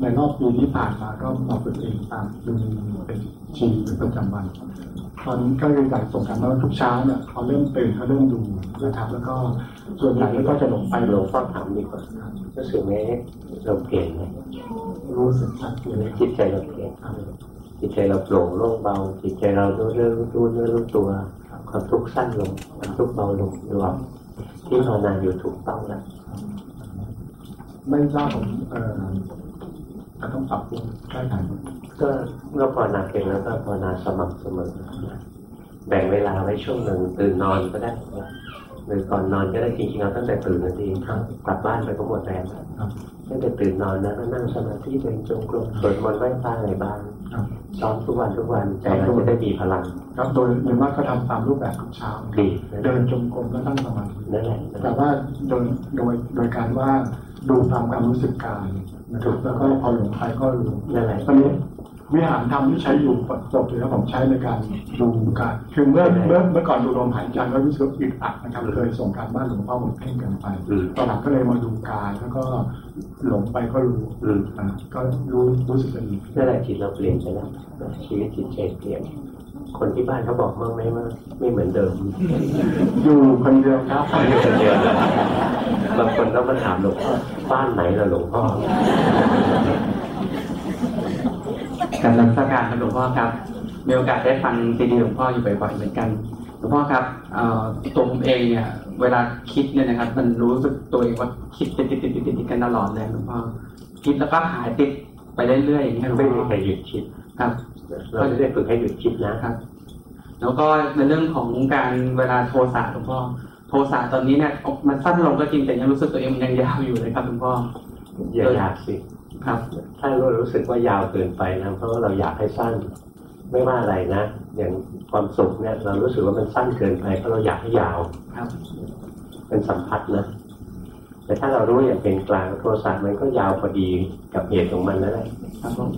ในรอบปีที่ผ่านมาก็มาฝึกเองตามดูเป็นชีวิตประจำวันตอนนี้ก็เลยอยากส่งการบ้านทุกเช้าเนี่ยพอเริ่มตื่นเขาเริ่มดูนะครับแล้วก็ส่วนใหญ่ก็จะหลงไปหลงฟังถามดีกว่ารู้สึกไหมเราเปลี่ยนไหมรู้สึกชัดเจนจิตใจเราเปลี่ยนจิตใจเราโปร่งโล่งเบา จิตใจเรารู้เรื่องรู้เนื้อรู้ตัวความทุกข์สั้นลงความทุกข์เบาลงดูออก ที่ภาวนาอยู่ถูกต้องแล้วไม่ทราบผมจะต้องปรับปรุงแก้ไขก็เราภาวนาเก่งแล้วก็ภาวนาสม่ำเสมอแบ่งเวลาไว้ช่วงหนึ่งตื่นนอนก็ได้ หรือก่อนนอนก็ได้จริงๆเราตั้งแต่ตื่นนาทีกลับบ้านไปก็หมดแรงแล้วครับตั้งแต่ตื่นนอนนะก็นั่งสมาธิเดินจงกรมสวดมนต์ไหว้พระอะไรบ้างครับซ้อมทุกวันทุกวันใจเราจะได้มีพลังครับโดยโดยมากก็ทำตามรูปแบบทุกเช้าดีเดินจงกรมแล้วนั่งสมาธินั่นแหละแต่ว่าโดยโดยโดยการว่าดูตามความรู้สึกกายนะครับแล้วก็พอหลงไปก็รู้นั่นแหละตอนนี้ วิหารธรรมที่ใช้อยู่ปกติแล้วผมใช้ในการดูกายคือเมื่อเมื่อเมื่อก่อนดูลมหายใจก็รู้สึกอึดอัดนะครับเคยส่งการบ้านหลวงพ่อผมเพ่งเกันไปอืมตอนหลังก็เลยมาดูกายแล้วก็หลงไปก็รู้อืมอ่าก็รู้รู้สึกดีนั่นแหละจิตเราเปลี่ยนไปแล้วชีวิตจิตใจเปลี่ยนคนที่บ้านเขาบอกมั่งไหมว่าไม่เหมือนเดิม อยู่คนเดียวครับไม่คนเดียวนะบางคนต้องมาถามหลวงพ่อบ้านไหนล่ะหลวงพ่อ กับนักสการครับหลวงพ่อครับ มีโอกาสได้ฟังซีดีหลวงพ่ออยู่บ่อยๆเหมือนกันหลวงพ่อครับเอ่อตัวผมเองเนี่ย เวลาคิดเนี่ยนะครับ มันรู้สึกตัวเองว่าคิดติดติดติดติดติดกันตลอดเลยหลวงพ่อคิดแล้วก็หายติดไปเรื่อยๆอย่างเงี้ยหลวงไม่พ่มีอใครหยุดคิดครับเราไม่ได้ฝึกให้หยุดคิดนะครับ แล้วก็ในเรื่องของการเวลาโทสะหลวงพ่อโทสะตอนนี้เนี่ยมันสั้นลงก็จริงแต่ยังรู้สึกตัวเองมันยังยาวอยู่เลยครับหลวงพ่ออย่าอยากสิ ครับถ้าเรารู้สึกว่ายาวเกินไปนะเพราะว่าเราอยากให้สั้น ไม่ว่าอะไรนะอย่างความสุขเนี่ยเรารู้สึกว่ามันสั้นเกินไปเพราะเราอยากให้ยาวครับ เป็นสัมผัสนะแต่ถ้าเรารู้อย่างเป็นกลางโทรศัพท์มันก็ยาวพอดีกับเหตุของมันนั่นแหละครับผม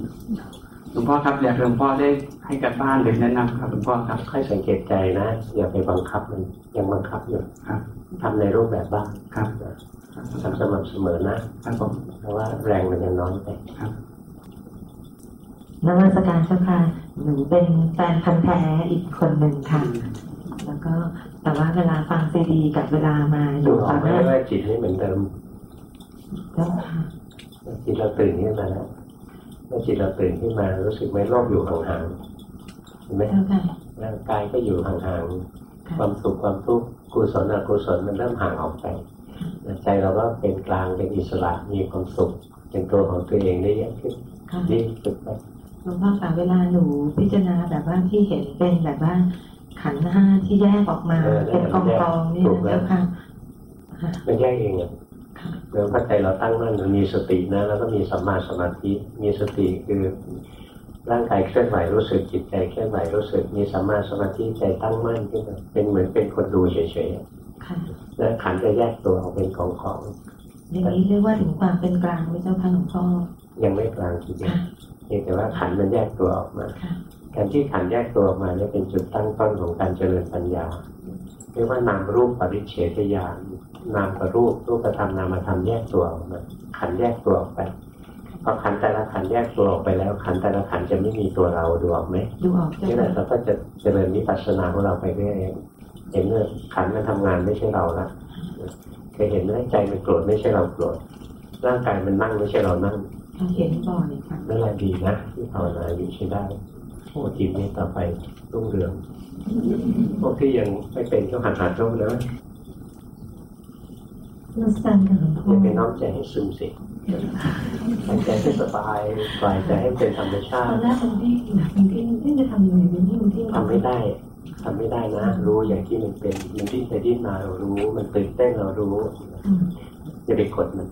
หลวงพ่อครับอยากให้หลวงพ่อได้ให้กับบ้านหรือแนะนำครับหลวงพ่อครับค่อยสังเกตใจนะอย่าไปบังคับมันยังบังคับอยู่ครับทำในรูปแบบบ้างครับ ทำสม่ำเสมอนะครับผมเพราะว่าแรงมันยังน้อยไปนมัสการเจ้าค่ะหนูเป็นแฟนพันธ์แท้อีกคนหนึ่งค่ะ แล้วก็แต่ว่าเวลาฟังซีดีกับเวลามาอดูยู่ออสากไหมมารถว่าจิตไม่เหมือนเดิมเจ้าค่ะจิตเราตื่นขึ้นมาแล้วเมื่อจิตเราตื่นขึ้นมารู้สึกไหมโลกอยู่ห่างๆเห็นไหมเจ้าค่ะร่างกายก็อยู่ห่างๆความสุขความทุกข์กุศลอกุศลมันเริ่มห่างออกไป ใจเราก็เป็นกลางเป็นอิสระมีความสุขเป็นตัวของตัวเองได้เยอะขึ้นค่ะนี่ฝึกไปหลวงพ่อค่ะเวลาหนูพิจารณาแบบว่าที่เห็นเป็นแบบว่าขันธ์ห้าที่แยกออกมาเป็นกองกองๆเนี่ยนะเจ้าค่ะค่ะไม่แยกเองอะค่ะเมื่อเข้าใจเราตั้งมั่นมันมีสตินะแล้วก็มีสัมมาสมาธิมีสติคือร่างกายเคลื่อนไหวรู้สึกจิตใจเคลื่อนไหวรู้สึกมีสัมมาสมาธิใจตั้งมั่นขึ้นมาเป็นเหมือนเป็นคนดูเฉยๆอะค่ะ แล้วขันธ์จะแยกตัวออกเป็นของของอย่างนี้เรียกว่าถึงความเป็นกลางไหมเจ้าค่ะหลวงพ่อยังไม่กลางทีเดียวค่ะเพียงแต่ว่าขันธ์มันแยกตัวออกมาค่ะการที่ขันธ์แยกตัวออกมาเนี่ยเป็นจุดตั้งต้นของการเจริญปัญญาเรียกว่านามรูปปริเฉทญาณนามกับรูปรูปธรรมนามธรรมแยกตัวออกมาขันธ์แยกตัวออกไปพอขันธ์แต่ละขันธ์แยกตัวออกไปแล้ว ขันธ์แต่ละขันธ์จะไม่มีตัวเราดูออกไหมดูออกเจ้านี่แหละค่ะเราก็จะเจริญวิปัสสนาของเราไปเรื่อย เห็นว่าขันธ์มันทำงานไม่ใช่เราละเคยเห็นไหมใจมันโกรธไม่ใช่เราโกรธร่างกายมันนั่งไม่ใช่เรานั่งเราเห็นบ่อยค่ะนั่นแหละดีนะที่ภาวนาอยู่ใช้ได้โอ้จิตนี้ต่อไปรุ่งเรืองพวกที่ยังไม่เป็นก็หัดหัดร่มนะเราสั่นกับหลวงพ่ออย่าไปน้อมใจให้ซึมสิหายใจให้สบายปล่อยใจให้เป็นธรรมชาตอตินแรกผมที่แบบผมที่ที่จะทำยังไงเป็นที่ผมที่ทำไม่ได้ ทำไม่ได้นะ รู้อย่างที่มันเป็นมันดิ้นไปดิ้นมาเรารู้ มันตื่นเต้นเรารู้อืมอย่าไปกดมัน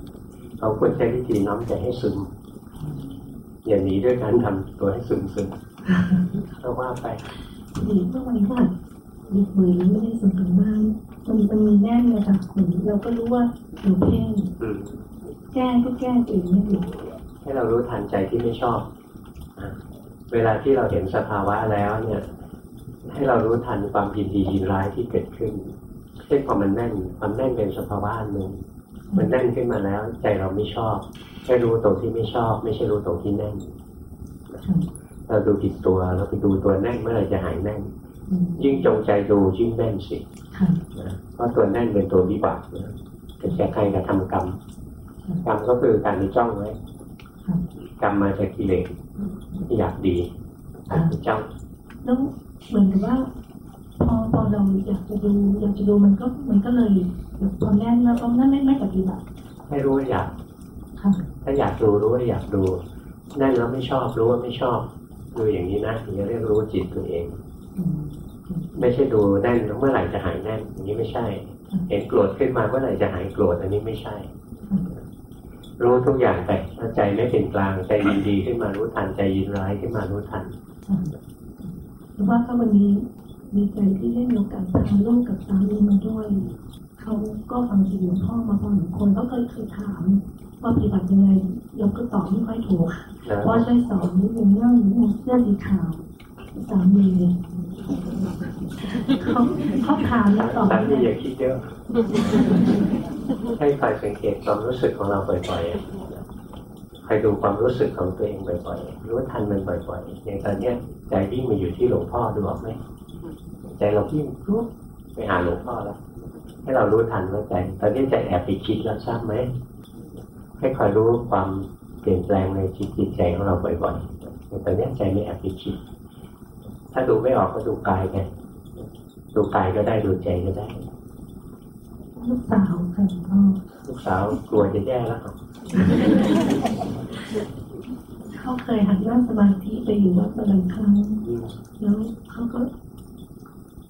เราควรใช้วิธีน้อมใจให้ซึมอย่าหนีด้วยการทำตัวให้ซึมซึมเราว่าไปดีเมื่อวันก่อนดีมือไม่ได้ส่งถึงบ้านมันมันมีแน่นเลยค่ะเหมือนเราก็รู้ว่าหนูเพ่งอืมแก้ก็แก้เองไม่ถูกให้เรารู้ทันใจที่ไม่ชอบอะเวลาที่เราเห็นสภาวะแล้วเนี่ย ให้เรารู้ทันความยินดียินร้ายที่เกิดขึ้น เช่นความมันแน่นความแน่นเป็นสภาวะนหนึ่งมันแน่นขึ้นมาแล้ว ใจเราไม่ชอบให้รู้ตรงที่ไม่ชอบ ไม่ใช่รู้ตรงที่แน่นเราดูผิดตัวเราไปดูตัวแน่นเมื่อไรจะหายแน่น ยิ่งจงใจดูยิ่งแน่นสิเพราะตัวแน่นเป็นตัววิบากนะเป็นแก่ใครกระทำกรรมกรรมก็คือการไปจ้องไว้กรรมมาจากกิเลสอยากดีการไปจ้องแล้ว เหมือนกับว่าพอพอเราอยากจะดูอยากจะดูมันก็มันก็เลยแบบพอแน่นแล้วก็นั่นไม่ไม่ปฏิบัติให้รู้ว่าอยากค่ะถ้าอยากดูรู้ว่าอยากดูแน่นแล้วไม่ชอบรู้ว่าไม่ชอบดูอย่างนี้นะถึงจะเรียกรู้จิตตัวเองอืมไม่ใช่ดูแน่นแล้วเมื่อไหร่จะหายแน่นอย่างนี้ไม่ใช่ เห็นโกรธขึ้นมาเมื่อไหร่จะหายโกรธอันนี้ไม่ใช่ รู้ทุกอย่างแต่ถ้าใจไม่เป็นกลางใจยินดีขึ้นมารู้ทันใจยินร้ายขึ้นมารู้ทัน หรือว่าถ้าวันนี้มีใจที่ได้มีโอกาสพาลูกกับสามีมาด้วยเขาก็ฟังซีดีหลวงพ่อมาพอสมควรก็เคยเคยถามว่าปฏิบัติยังไงยกก็ตอบไม่ค่อยถูกว่าช่วยสอนนิดนึงเรื่องเสื้อสีขาวสามีเขาเขาถามแล้วตอบตามีอย่าคิดเยอะให้คอยสังเกตความรู้สึกของเราบ่อยๆ คอยดูความรู้สึกของตัวเองบ่อยๆรู้ทันมันบ่อยๆอย่างตอนเนี้ยใจวิ่งมาอยู่ที่หลวงพ่อดูออกไหมใจเราวิ่งปุ๊บไปหาหลวงพ่อแล้ว ให้เรารู้ทันว่าใจ ตอนนี้ใจแอบไปคิดแล้วทราบไหมให้คอยรู้ความเปลี่ยนแปลงในจิตจิตใจของเราบ่อยๆอย่างตอนเนี้ยใจไม่แอบไปคิด ถ้าดูไม่ออกก็ดูกายกันดูกายก็ได้ดูใจก็ได้ลูกสาวค่ะหลวงพ่อลูกสาวกลัวจะแย่แล้ว เขาเคยหัดนั่งสมาธิไปอยู่วัดมาหลายครั้งแล้วเขาก็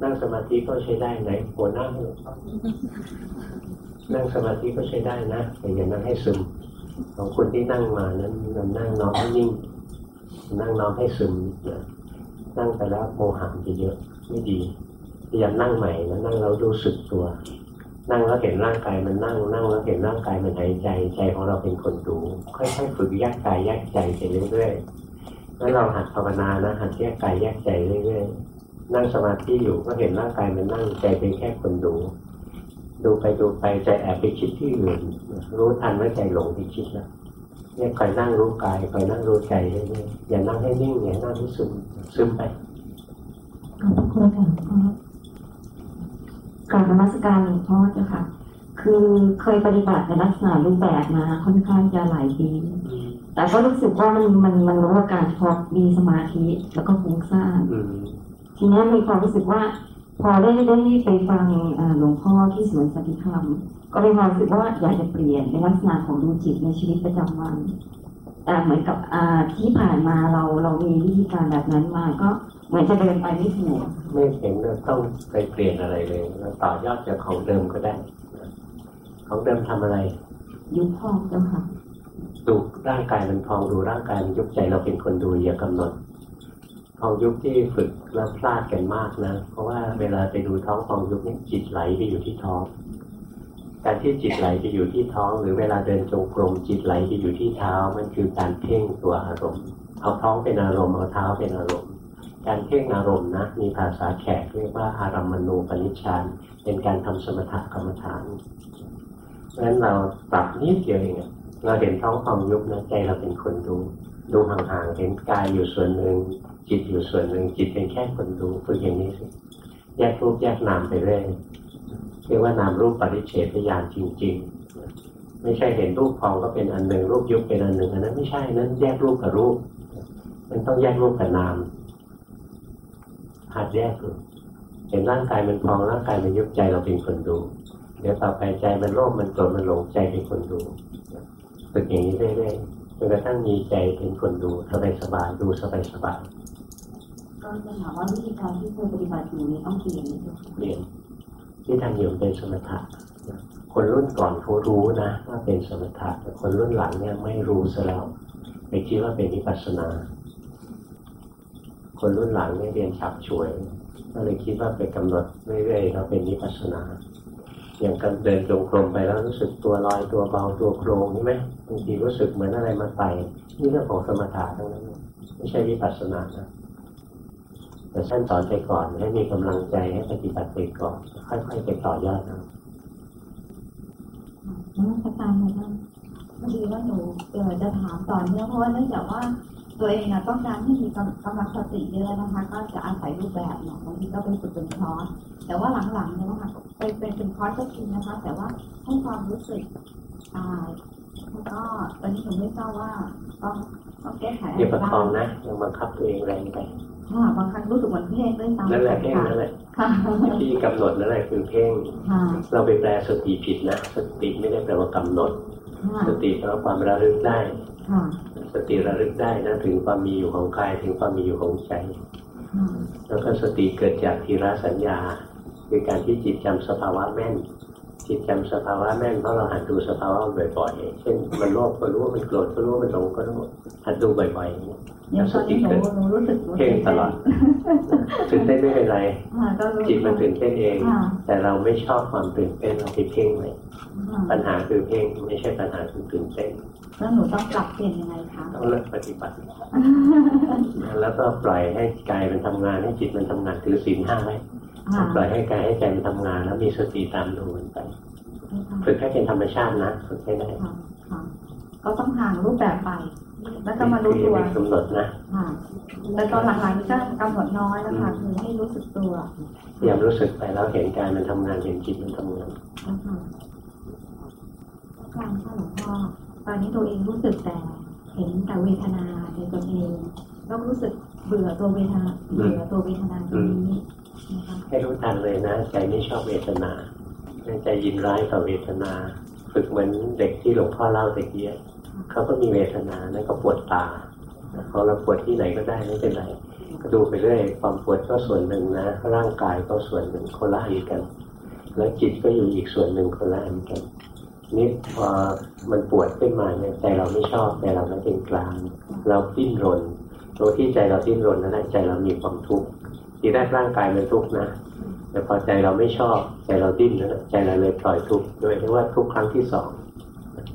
นั่งสมาธิก็ใช้ได้ไหนหัวหน้าให้หลวงพ่อนั่งสมาธิก็ใช้ได้นะแต่อย่านั่งให้ซึมของคนที่นั่งมานั้นมันนั่งน้อมให้นิ่งนั่งน้อมให้ซึมนะนั่งไปแล้วโมหะจะเยอะ ไม่ดีพยายามนั่งใหม่นะนั่งแล้วรู้สึกตัว นั่งแล้วเห็นร่างกายมันนั่งนั่งแล้วเห็นร่างกายมันหายใจใจของเราเป็นคนดูค่อยๆฝึกแยกกายแยกใจไปเรื่อยๆแล้วเราหัดภาวนานะหัดแยกกายแยกใจเรื่อยๆนั่งสมาธิอยู่ก็เห็นร่างกายมันนั่งใจเป็นแค่คนดู ดูไปดูไปใจแอบไปคิดที่อื่นรู้ทันว่าใจหลงไปคิดแล้วเนี่ยคอยนั่งรู้กายคอยนั่งรู้ใจเรื่อยๆอย่านั่งให้นิ่งอย่านั่งให้ซึมซึมไปขอบคุณค่ะ การนมัสการหลวงพ่อเจ้าค่ะ คือเคยปฏิบัติในลักษณะรูปแบบมาค่อนข้างจะหลายปี แต่ก็รู้สึกว่ามันมันมันรู้อาการพาะมีสมาธิแล้วก็ฟุ้งซ่านทีนี้มีความรู้สึกว่า พอได้ได้ไปฟังหลวงพ่อที่สวนสัติธรรม ก็มีความรู้สึกว่าอยากจะเปลี่ยนในลักษณะของดูจิตในชีวิตประจำวันแต่เหมือนกับที่ผ่านมาเราเรามีวิธีการแบบนั้นมาก็ มือนจะเดินไปไม่ถูกไม่เห็นว่าต้องไปเปลี่ยนอะไรเลยเราต่อยอดจากของเดิมก็ได้นะของเดิมทำอะไร ยุบพองเจ้าค่ะดูร่างกายมันพองดูร่างกายมันยุบใจเราเป็นคนดูอย่ากำหนดพองยุบที่ฝึกแล้วพลาดกันมากนะ เพราะว่าเวลาไปดูท้องพองยุบเนี่ยจิตไหลไปอยู่ที่ท้อง การที่จิตไหลไปอยู่ที่ท้อง หรือเวลาเดินจงกรมจิตไหลไปอยู่ที่เท้ามันคือการเพ่งตัวอารมณ์ เอาท้องเป็นอารมณ์เอาเท้าเป็นอารมณ์ การเพ่งอารมณ์นะมีภาษาแขกเรียกว่าอารามณูปนิชฌาน เป็นการทำสมถกรรมฐานเพราะฉะนั้นเราปรับนิดเดียวเองเราเห็นท้องความยุบนะใจเราเป็นคนดู ดูห่างๆเห็นกายอยู่ส่วนหนึ่งจิตอยู่ส่วนหนึ่งจิตเป็นแค่คนดูฝึกอย่างนี้สิแยกรูปแยกนามไปเรื่อยเรียกว่านามรูปปริเฉทญาณจริง ๆ ไม่ใช่เห็นรูปพองก็เป็นอันหนึ่งรูปยุบเป็นอันหนึ่งอันนั้นไม่ใช่นั้นแยกรูปกับรูป มันต้องแยกรูปกับนาม หัดแยกดูเห็นร่างกายมันพองร่างกายมันยุบใจเราเป็นคนดู เดี๋ยวต่อไปใจมันโลภมันโกรธมันหลงใจเป็นคนดูฝึกอย่างนี้เรื่อยๆจนกระทั่งมีใจเป็นคนดูสบายสบายๆดูสบายสบายก็จะถามว่าวิธีการที่เคยปฏิบัติอยู่นี้ต้องเปลี่ยนไหมเจ้าค่ะๆเปลี่ยนที่ทำอยู่เป็นสมถะนะคนรุ่นก่อนเขารู้นะว่าเป็นสมถะแต่คนรุ่นหลังเนี่ยไม่รู้ซะแล้วไปคิดว่าเป็นวิปัสสนา คนรุ่นหลังเนี่ยเรียนฉับฉวยก็เลยคิดว่าไปกำหนดเรื่อยๆแล้วเป็นวิปัสสนาอย่างการเดินจงกรมไปแล้วรู้สึกตัวลอยตัวเบาตัวโครงใช่ไหมบางทีรู้สึกเหมือนอะไรมาไต่นี่เรื่องของสมถะทั้งนั้นไม่ใช่วิปัสสนานะแต่ท่านสอนไปก่อนให้มีกำลังใจให้ปฏิบัติไปก่อนค่อยๆไปต่อยอดนะนมัสการหลวงพ่อพอดีว่าหนูเออจะถามต่อเนื่องเพราะว่าเนื่องจากว่า ตัวเองอะต้องการให้มีกำกำลังสติเยอะนะคะ ก็จะอาศัยรูปแบบเนาะบางทีก็เป็นฝึกเป็นคอร์สแต่ว่าหลังๆเนี่ยนะคะเป็นเป็นเป็นคอร์สก็จริงนะคะ แต่ว่าให้ความรู้สึกอ่าแล้วก็ตอนนี้หนูไม่ทราบว่าต้องต้องแก้ไขอะไรอย่าประคบ้าองงนะอย่าบังคับตัวเองแรงไปค่ะบางครั้งรู้สึกเหมือนเพ่งด้วยซ้ำนั่นแหละเพ่งค่ะนั่นแหละค่ะที่กำหนดนั่นแหละคือเพ่งค่ะเราไปแปลสติผิดนะสติไม่ได้แปลว่ากำหนด สค่ะสติแปลว่าความระลึกได้ค่ะสติระลึกได้นะถึงความมีอยู่ของกายถึงความมีอยู่ของใจค่ะแล้วก็สติเกิดจากทีระสัญญา คือการที่จิตจำสภาวะแม่น จิตจำสภาวะแม่นเพราะเราหัดดูสภาวะบ่อยๆ เช่น มันโลภก็รู้ว่ามันโกรธก็รู้ว่ามันหลงก็รู้หัดดูบ่อยๆเนี่แล้ยวตสอนตินี้หนูเกิดหนูรู้สึกหนูเพ่งตลอดตื่นเต้นไม่เป็นไรค่ะก็รู้จิตมันตื่นเต้นเองค่ะแต่เราไม่ชอบความตื่นเต้นเราไปเพ่งไว้ค่ะปัญหาคือเพ่งไม่ใช่ปัญหาคือตื่นเต้นแล้วหนูต้องปรับเปลี่ยนยังไงคะต้องเลิกปฏิบัติแล้วก็ปล่อยให้กายมันทำงานให้จิตมันทำงานถือศีลห้าไว้ค่ะ ปล่อยให้กายให้ใจมันทำงาน แล้วมีสติตามดูมันไปฝึกให้เป็นธรรมชาตินะฝึกให้ได้ค่ะค่ะก็ต้องห่างรูปแบบไป แล้วก็มารู้ตัวไม่กำหนดนะค่ะแล้วตอนหลังๆก็กำหนดน้อยแล้วค่ะคือให้รู้สึกตัวพยายามรู้สึกไปแล้วเห็นกายมันทำงานเห็นจิตมันทำงานนะคะการค่ะหลวงพ่อตอนนี้ตัวเองรู้สึกแต่เห็นแต่เวทนาในตัวเองแล้วรู้สึกเบื่อตัวเวทนาเบื่อตัวเวทนาตรงนี้นะคะ ให้รู้ทันเลยนะใจไม่ชอบเวทนาใจยินร้ายต่อเวทนา ฝึกเหมือนเด็กที่หลวงพ่อเล่าตะเกียเขาก็มีเวทนานั่นก็ปวดตาพอเราปวดที่ไหนก็ได้ไม่เป็นไรก็ดูไปเรื่อยความปวดก็ส่วนหนึ่งนะร่างกายก็ส่วนหนึ่งคนละอันกัน แล้วจิตก็อยู่อีกส่วนหนึ่งคนละอันกันนี่พอมันปวดขึ้นมาเนี่ยใจเราไม่ชอบใจเราไม่เป็นกลาง เราดิ้นรนตัวที่ใจเราดิ้นรนนั่นแหละใจเรามีความทุกข์ ทีแรกร่างกายมันทุกข์นะ แต่พอใจเราไม่ชอบใจเราดิ้นนะใจเราเลยปล่อยทุกข์โดยที่ว่าทุกข์ครั้งที่สอง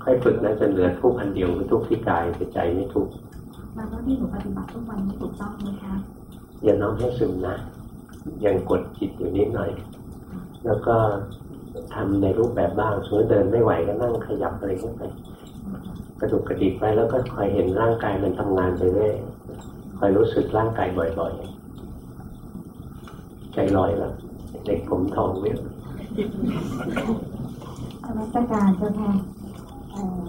ค่อยฝึกนะจนเหลือทุกข์อันเดียวคือทุกข์ที่กายแต่ใจไม่ทุกข์แล้วก็ที่หนูปฏิบัติทุกวันนี้ถูกต้องไหมคะอย่าน้อมให้ซึมนะยังกดจิตอยู่นิดหน่อย แล้วก็ทำในรูปแบบบ้างสมมติเดินไม่ไหวก็นั่งขยับอะไรเข้าไปกระดุกกระดิกไปแล้วก็คอยเห็นร่างกายมันทำงานไปเรื่อยคอยรู้สึกร่างกายบ่อยๆ ใจลอยแล้วเด็กผมทองเนี่ยนมัสการเจ้าค่ะเอ่อ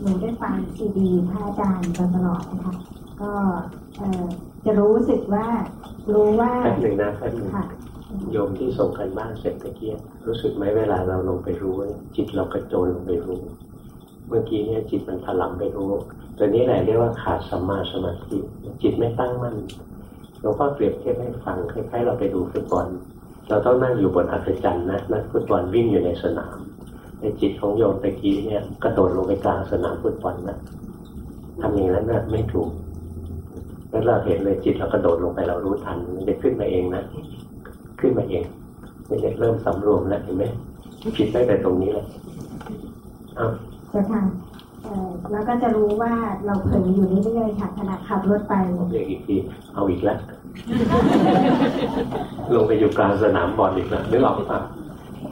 หนูได้ฟังซีดีพระอาจารย์มาตลอดนะคะ ก็เอ่อจะรู้สึกว่า รู้ว่าแป๊บหนึ่งนะแป๊บหนึ่งค่ะโยมที่ส่งกันบ้านเสร็จตะเกียบรู้สึกไหมเวลาเราลงไปรู้ จิตเรากระโจนลงไปรู้ เมื่อกี้เนี่ยจิตมันถลำไปรู้ ตัวนี้แหละเรียกว่าขาดสัมมาสมาธิจิตไม่ตั้งมั่น หลวงพ่อเปรียบเทียบให้ฟังคล้ายๆเราไปดูฟุตบอลเราต้องนั่งอยู่บนอัศจรรย์นะนักฟุตบอลวิ่งอยู่ในสนาม ในจิตของโยมตะกี้เนี่ยกระโดดลงไปกลางสนามฟุตบอลนะทำอย่างนั้นนะไม่ถูกแล้วเราเห็นเลยจิตเรากระโดดลงไปเรารู้ทันมันจะขึ้นมาเองนะขึ้นมาเองไม่ได้เริ่มสำรวมแล้วเห็นไหมผิดได้แต่ตรงนี้แหละอ้าวจะเอ่อ แล้วก็จะรู้ว่าเราเผลออยู่เรื่อยๆค่ะขณะขับรถไปผมเรียกอีกทีเอาอีกแล้วลงไปอยู่กลางสนามบอลอีกแล้วนึกออกปะ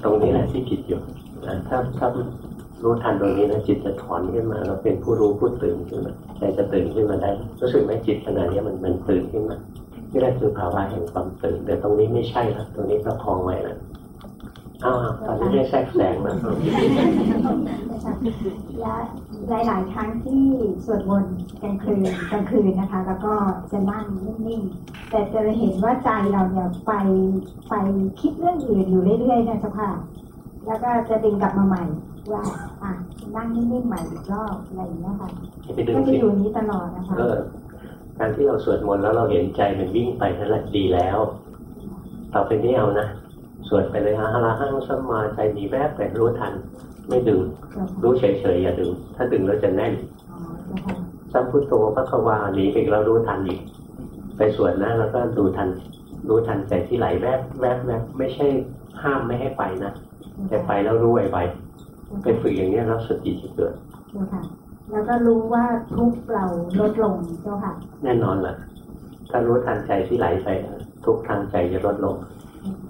ตรงนี้แหละที่ผิดอยู่ถ้าถ้ารู้ทันตรงนี้นะจิตจะถอนขึ้นมาเราเป็นผู้รู้ผู้ตื่นขึ้นมาใจจะตื่นขึ้นมาได้รู้สึกไหมจิตขณะนี้มันมันตื่นขึ้นมานี่แหละคือภาวะแห่งความตื่นแต่ตรงนี้ไม่ใช่ละตรงนี้ประคองไว้นะ อ้าวตอนนี้ได้แทรกแซงนะและหลายๆครั้งที่สวดมนต์กลางคืนกลางคืนนะคะ แล้วก็จะนั่งนิ่งๆ แต่จะเห็นว่าใจเราเนี่ยไปไปคิดเรื่องอื่นอยู่เรื่อยๆนะเจ้าค่ะแล้วก็จะดึงกลับมาใหม่ว่าอะนั่งนิ่งๆใหม่อีกรอบอะไรอย่างเงี้ยค่ะไปดึงก็จะสิอยู่นี้ตลอดนะคะเออการที่เราสวดมนต์แล้วเราเห็นใจมันวิ่งไปนั่นแหละดีแล้ว ต่อไปนี้เอานะ สวดไปเลยฮะฮาราหังสัมมาใจหนีแวบไปรู้ทัน ไม่ดึง รู้เฉยๆอย่าดึง ถ้าดึงแล้วจะแน่นอ๋อนะคะสัมพุทโธพระควาหนีไปอีกแล้วรู้ทันอีก ไปสวดนะแล้วก็ดูทัน รู้ทันใจที่ไหลแวบแวบแวบไม่ใช่ห้ามไม่ให้ไปนะแต่ไปแล้วรู้ไวๆไปฝึกอย่างนี้แล้วสติจะเกิดเจ้าค่ะแล้วก็รู้ว่าทุกข์เราลดลงเจ้าค่ะ แน่นอนล่ะถ้ารู้ทันใจที่ไหลไปทุกทางใจจะลดลง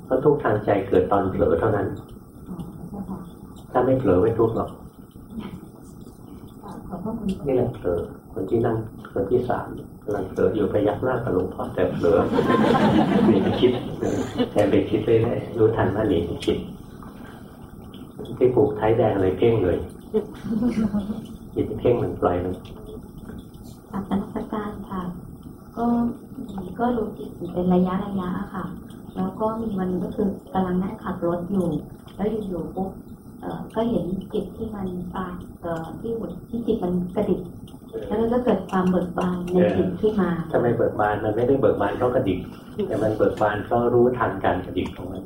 เพราะทุกทางใจเกิดตอนเผลอเท่านั้น ถ้าไม่เผลอไม่ทุกข์หรอกนี่แหละเผลอคนที่นั่งคนที่สามกำลังเผลออยู่พยักหน้ากับหลวงพ่อแต่เผลอหนีไปคิดแต่ไปคิดเรื่อยๆรู้ทันว่าหนีไปคิด ที่ผูกไทยแดงเลยเพ่งเลยจิตเพ่งมันปล่อยมันอัตนสการค่ะ ก็ก็รู้จิตเป็นระยะระยะค่ะ แล้วก็มีวันหนึงก็คือกำลังนั่งขับรถอยู่ แล้วอยู่ๆปุ๊บเอ่อก็เห็นจิตที่มันปรากเอ่อที่หมุนที่จิตมันกระดิกแล้วมันก็เกิดความเบิกบานในจิตขึ้นมาทำไมเบิกบานมันไม่ได้เบิกบานเพราะกระดิกแต่มันเบิกบานเพราะรู้ทันการกระดิกของมัน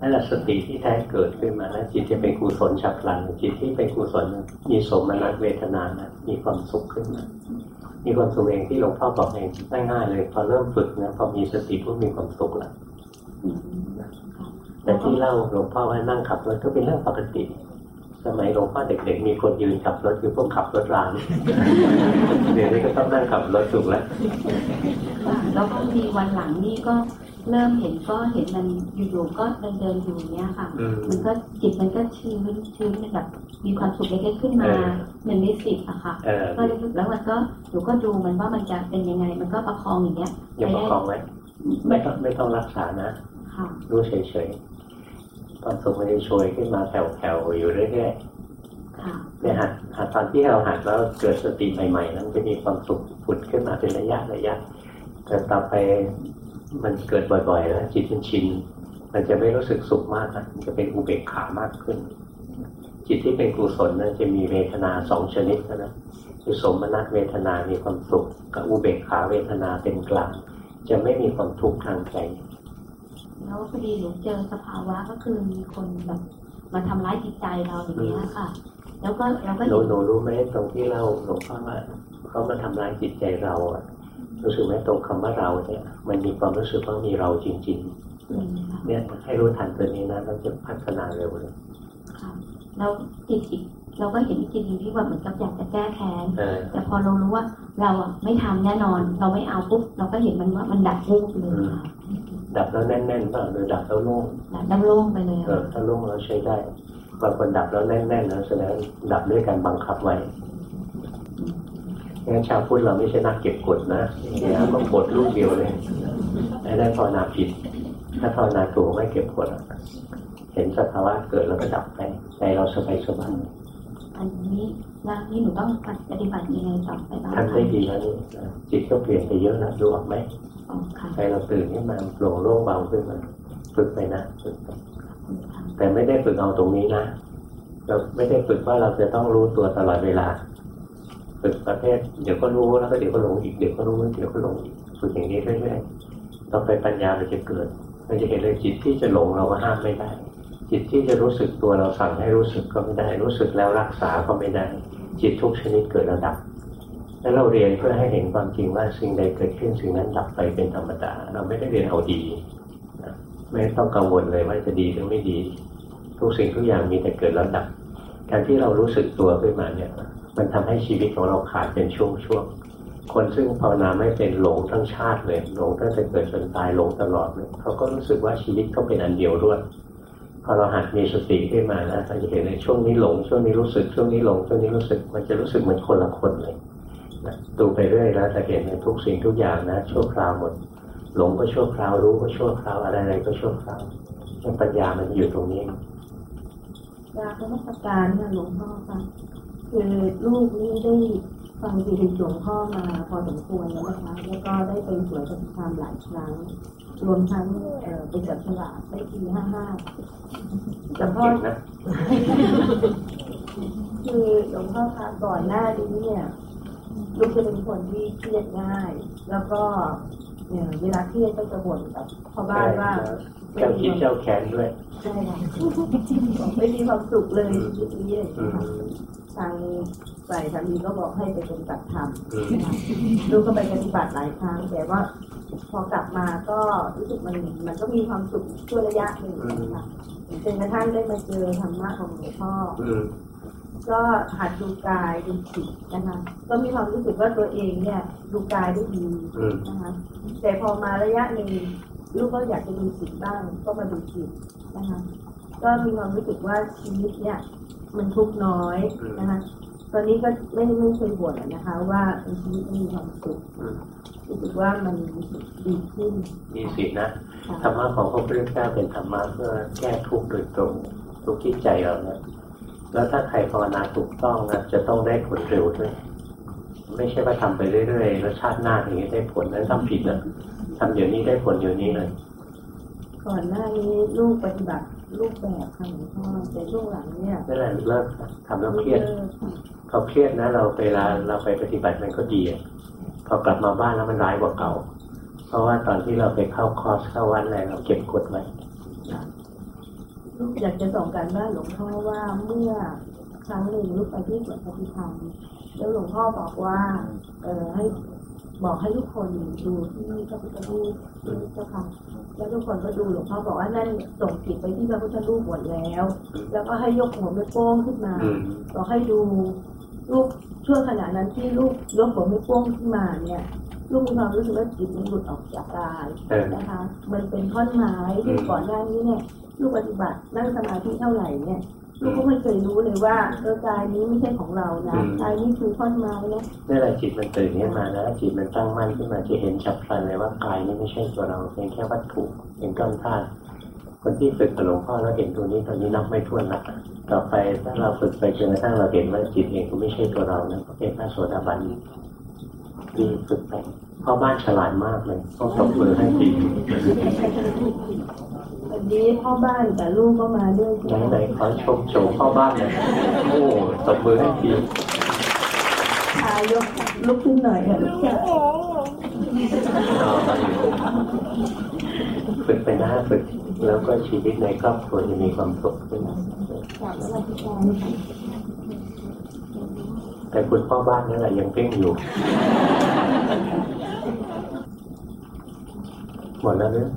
นั่นแหละสติที่แท้เกิดขึ้นมาแล้วจิตจะเป็นกุศลฉับพลันจิตที่เป็นกุศลมีสมนัตเวทนานะมีความสุขขึ้นมามีความสุขเองที่หลวงพ่อบอกเองง่ายๆเลยพอเริ่มฝึกนะพอมีสติก็มีความสุขแล้วอืม แต่ที่เล่าหลวงพ่อว่านั่งขับรถก็เป็นเรื่องปกติ สมัยหลวงพ่อเด็กๆ มีคนยืนขับรถคือพวกขับรถรางเดี๋ยวนี้ก็ต้องนั่งขับรถถูกแล้วค่ะแล้วบางทีวันหลังนี่ก็เริ่มเห็นก็เห็นมันอยู่ๆก็เดินเดินๆอยู่เนี้ยค่ะอืมมันก็จิตมันก็ชื้นชื้นแบบมีความสุขเล็กๆขึ้นมาเออหนึ่งในสิบอะค่ะเออก็รู้สึกแล้วมันก็หนูก็ดูมันว่ามันจะเป็นยังไง มันก็ประคองอย่างเงี้ยอย่าประคองไว้ ไม่ต้องไม่ต้องรักษานะค่ะรู้เฉยๆความสุขมันจะโชยขึ้นมาแผ่วๆอยู่เรื่อยค่ะๆเนี่ยหัดหัดตอนที่เราหัดแล้วเกิดสติใหม่ๆนั้นจะมีความสุขผุดขึ้นมาเป็นระยะระยะแต่ต่อไปมันเกิดบ่อยๆแล้วจิตมันชินมันจะไม่รู้สึกสุขมากนะมันจะเป็นอุเบกขามากขึ้น จิตที่เป็นกุศลนั้นจะมีเวทนาสองชนิดนะคือสมนัตเวทนามีความสุขกับอุเบกขาเวทนาเป็นกลาง จะไม่มีความทุกข์ทางใจ แล้วพอดีหนูเจอสภาวะก็คือมีคนแบบมาทำร้ายจิตใจเราอย่างเงี้ยค่ะ แล้วก็เราก็หนูเห็นหนูรู้ไหมตรงที่เล่าหลวงพ่อว่าเขามาทำร้ายจิตใจเราอะรู้สึกไหมตรงคำว่าเราเนี่ย มันมีความรู้สึกว่ามีเราจริงอืมค่ะๆเนี่ยให้รู้ทันตัวนี้นะเราจะพัฒนาเร็วเลยค่ะแล้วจิตอีก เราก็เห็นจิตอีกที่แบบเหมือนกับอยากจะแก้แค้นเออแต่พอเรารู้ว่าเราอะไม่ทำแน่นอน เราไม่เอาปุ๊บเราก็เห็นมันว่ามันดับรูปเลยค่ะดับแล้วแน่นๆบ้างหรือดับแล้วโล่งดับดับโล่งไปเลยเอออะถ้าโล่งเราใช้ได้บางคนดับแล้วแน่นๆนะแสดงดับด้วยการบังคับไว้งั้นชาวพุทธเราไม่ใช่นักเก็บกดนะเนี่ยก็กดลูกเดียวเลยไอ้ได้ภาวนาผิด ถ้าภาวนาถูกไม่เก็บกดอะเห็นสภาวะเกิดแล้วก็ดับไปใจเราสบายสบาย อันนี้แล้วนี่หนูต้องปฏิบัติยังไงต่อไปบ้างทำได้ดีแล้วนี่นะจิตก็เปลี่ยนไปเยอะแล้วดูออกไหมอ๋อค่ะใจเราตื่นขึ้นมาโปร่งโล่งเบาขึ้นมาฝึกไปนะฝึกไปค่ะแต่ไม่ได้ฝึกเอาตรงนี้นะเราไม่ได้ฝึกว่าเราจะต้องรู้ตัวตลอดเวลาฝึกประเภทเดี๋ยวก็รู้แล้วก็เดี๋ยวก็หลงอีกเดี๋ยวก็รู้เดี๋ยวก็หลงอีกฝึกอย่างนี้เรื่อยๆต่อไปปัญญามันจะเกิดมันจะเห็นเลยจิตที่จะหลงเราก็ห้ามไม่ได้ จิตที่จะรู้สึกตัวเราสั่งให้รู้สึกก็ไม่ได้ รู้สึกแล้วรักษาก็ไม่ได้ จิตทุกชนิดเกิดระดับ แล้วเราเรียนเพื่อให้เห็นความจริงว่าสิ่งใดเกิดขึ้นสิ่งนั้นดับไปเป็นธรรมดา เราไม่ได้เรียนเอาดีไม่ต้องกังวลเลยว่าจะดีหรือไม่ดี ทุกสิ่งทุกอย่างมีแต่เกิดแล้วดับ การที่เรารู้สึกตัวขึ้นมาเนี่ย มันทำให้ชีวิตของเราขาดเป็นช่วงๆคนซึ่งภาวนาไม่เป็นหลงทั้งชาติเลยหลงตั้งแต่เกิดจนตายหลงตลอดเลยเขาก็รู้สึกว่าชีวิตเขาเป็นอันเดียวรวด พอเราหัดมีสติขึ้นมานะเราจะเห็นเลยช่วงนี้หลง ช่วงนี้รู้สึก ช่วงนี้หลง ช่วงนี้รู้สึก มันจะรู้สึกเหมือนคนละคนเลยนะดูไปเรื่อยแล้วจะเห็นในทุกสิ่งทุกอย่างนะชั่วคราวหมด หลงก็ชั่วคราวรู้ก็ชั่วคราวอะไรๆก็ชั่วคราวปัญญามันอยู่ตรงนี้กราบนมัสการค่ะหลวงพ่อค่ะคือลูกนี่ได้ ฟังซีดีหลวงพ่อมาพอสมควรแล้วนะคะ แล้วก็ได้ไปสวนปฏิธรรมหลายครั้ง รวมทั้งเอ่อไปจับฉลากได้ทีห้าห้าหลวงพ่อเก่งนะคือหลวงพ่อคะก่อนหน้านี้เนี่ยลูกจะเป็นคนที่เครียดง่าย แล้วก็ เนี่ยเวลาเครียดก็จะบ่นกับพ่อบ้านว่าเจ้าคิดเจ้าแค้นด้วยใช่ค่ะไม่มีความสุขเลยชีวิตนี้เลยอืมค่ะทางฝ่ายสามีก็บอกให้ไปปฏิบัติธรรมอืมนะคะลูกก็ไปปฏิบัติหลายครั้งแต่ว่าพอกลับมาก็รู้สึกมันมันก็มีความสุขชั่วระยะหนึ่งนะคะจนกระทั่งได้มาเจอธรรมะของหลวงพ่ออืม ก็หัดดูกายดูจิตนะคะก็มีความรู้สึกว่าตัวเองเนี่ยดูกายได้ดีอืมนะคะแต่พอมาระยะหนึ่งลูกก็อยากจะดูจิตบ้าง ก็มาดูจิตนะคะก็มีความรู้สึกว่าชีวิตเนี่ย มันทุกข์น้อยนะคะตอนนี้ก็ไม่ไม่เคยบ่นอะนะคะ ว่าชีวิตมันมีความสุขอืมรู้สึกว่ามันดีขึ้นมีสิทธินะค่ะธรรมะของพระพุทธเจ้าเป็นธรรมะเพื่อแก้ทุกข์โดยตรงทุกข์ที่ใจเราเนี่ย แล้วถ้าใครภาวนาถูกต้องนะจะต้องได้ผลเร็วด้วยไม่ใช่ว่าทำไปเรื่อยๆแล้วชาติหน้าถึงจะได้ผลนั้นทำผิดนะทำเดี๋ยวนี้ได้ผลเดี๋ยวนี้เลยก่อนหน้านี้ลูกปฏิบัติรูปแบบค่ะหลวงพ่อแต่ช่วงหลังเนี่ยนั่นแหละเลิกทำแล้วเครียดพอเครียดนะ เราเวลาเราไปปฏิบัติมันก็ดีอะพอกลับมาบ้านแล้วมันร้ายกว่าเก่า เพราะว่าตอนที่เราไปเข้าคอร์สเข้าวันอะไรเราเก็บกดไว้ ลูกอยากจะส่งการบ้านหลวงพ่อว่าเมื่อครั้งหนึ่งลูกไปที่สวนปฏิธรรมแล้วหลวงพ่อบอกว่า เออให้บอกให้ทุกคนดูที่พระพุทธรูปที่เจ้าค่ะแล้วทุกคนก็ดูหลวงพ่อบอกว่านั่นส่งจิตไปที่พระพุทธรูปหมดแล้ว แล้วก็ให้ยกหัวไม่โป้งขึ้นมาบอกให้ดูลูกช่วงขณะนั้นที่ลูกยกหัวไม่โป้งขึ้นมาเนี่ย ลูกมีความรู้สึกว่าจิตมันหลุดออกจากกายเออนะคะ มันเป็นท่อนไม้ที่อืมก่อนหน้านี้เนี่ยลูกปฏิบัตินั่งสมาธิเท่าไหร่เนี่ยลูกก็ไม่เคยรู้เลยว่าเออกายนี้ไม่ใช่ของเรานะกายนี้คือท่อนไม้นะนี่แหละจิตมันตื่นขึ้นมานะจิตมันตั้งมั่นขึ้นมาจะเห็นฉับพลันเลยว่ากายนี่ไม่ใช่ตัวเราเป็นแค่วัตถุเป็นก้อนธาตุคนที่ฝึกกับหลวงพ่อแล้วเห็นตัวนี้ตอนนี้นับไม่ถ้วนละต่อไปถ้าเราฝึกไปจนกระทั่งเราเห็นว่าจิตเองก็ไม่ใช่ตัวเรานะก็เป็นพระโสดาบัน ดีฝึกไปพ่อบ้านฉลาดมากเลยต้องตบมือให้ดีวันนี้พ่อบ้านแต่ลูกก็มาด้วยไหนไหนๆขอชมโฉมพ่อบ้านหน่อยโอ้ตบมือให้ดีพายกลุกขึ้นหน่อยค่ะลูกชายฝึกไปนะฝึกแล้วก็ชีวิตในครอบครัวจะมีความสุขขึ้น จากสวัสดิการ แต่คุณพ่อบ้านนั่นแหละยังเพ่งอยู่ หมดแล้วเนอะ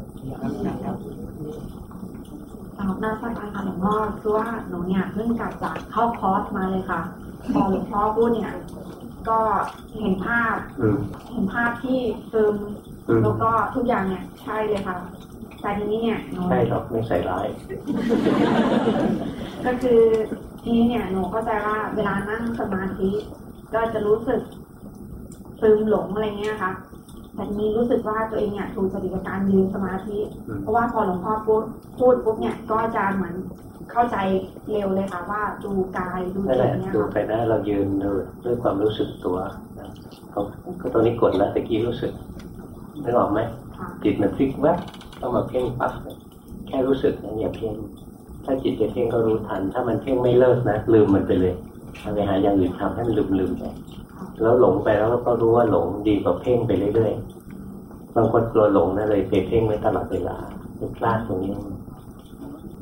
ตามหน้าสักการค่ะหลวงพ่อคือว่าหนูเนี่ยเพิ่งกลับจากเข้าคอร์สมาเลยค่ะพอหลวงพ่อพูดเนี่ย ก็เห็นภาพอืมเห็นภาพที่ซึมอืมแล้วก็ทุกอย่างเนี่ยใช่เลยค่ะแต่ทีนี้เนี่ยหนูใช่หรอกไม่ใส่ร้าย ก็คือ ทีนี้เนี่ยหนูเข้าใจว่าเวลานั่งสมาธิก็จะรู้สึกซึมหลงอะไรเงี้ยค่ะแต่ทีนี้รู้สึกว่าตัวเองเนี่ยถูกจริตกับการยืนสมาธิอืมเพราะว่าพอหลวงพ่อพูดพูดปุ๊บเนี่ยก็จะเหมือนเข้าใจเร็วเลยค่ะว่าดูกายดูนั่นจิแหตละเนี่ยดูค่ะไปนะเรายืนดูด้วยความรู้สึกตัวนะเขาก็ตัวนี้กดแล้วตะกี้รู้สึกนึกออกไหมค่ะจิตมันพลิกแวบต้องมาเพ่งปั๊บเลยแค่รู้สึกนะอย่าเพ่ง ถ้าจิตจะเพ่งก็รู้ทัน ถ้ามันเพ่งไม่เลิกนะลืมมันไปเลยเอาไปหาอย่างอื่นทำให้มันลืมลืมๆไปแล้วหลงไปแล้วก็รู้ว่าหลงดีกว่าเพ่งไปเรื่อยๆบางคนกลัวหลงนะเลยไปเพ่งไว้ตลอดเวลาเป็นพลาดตรงนี้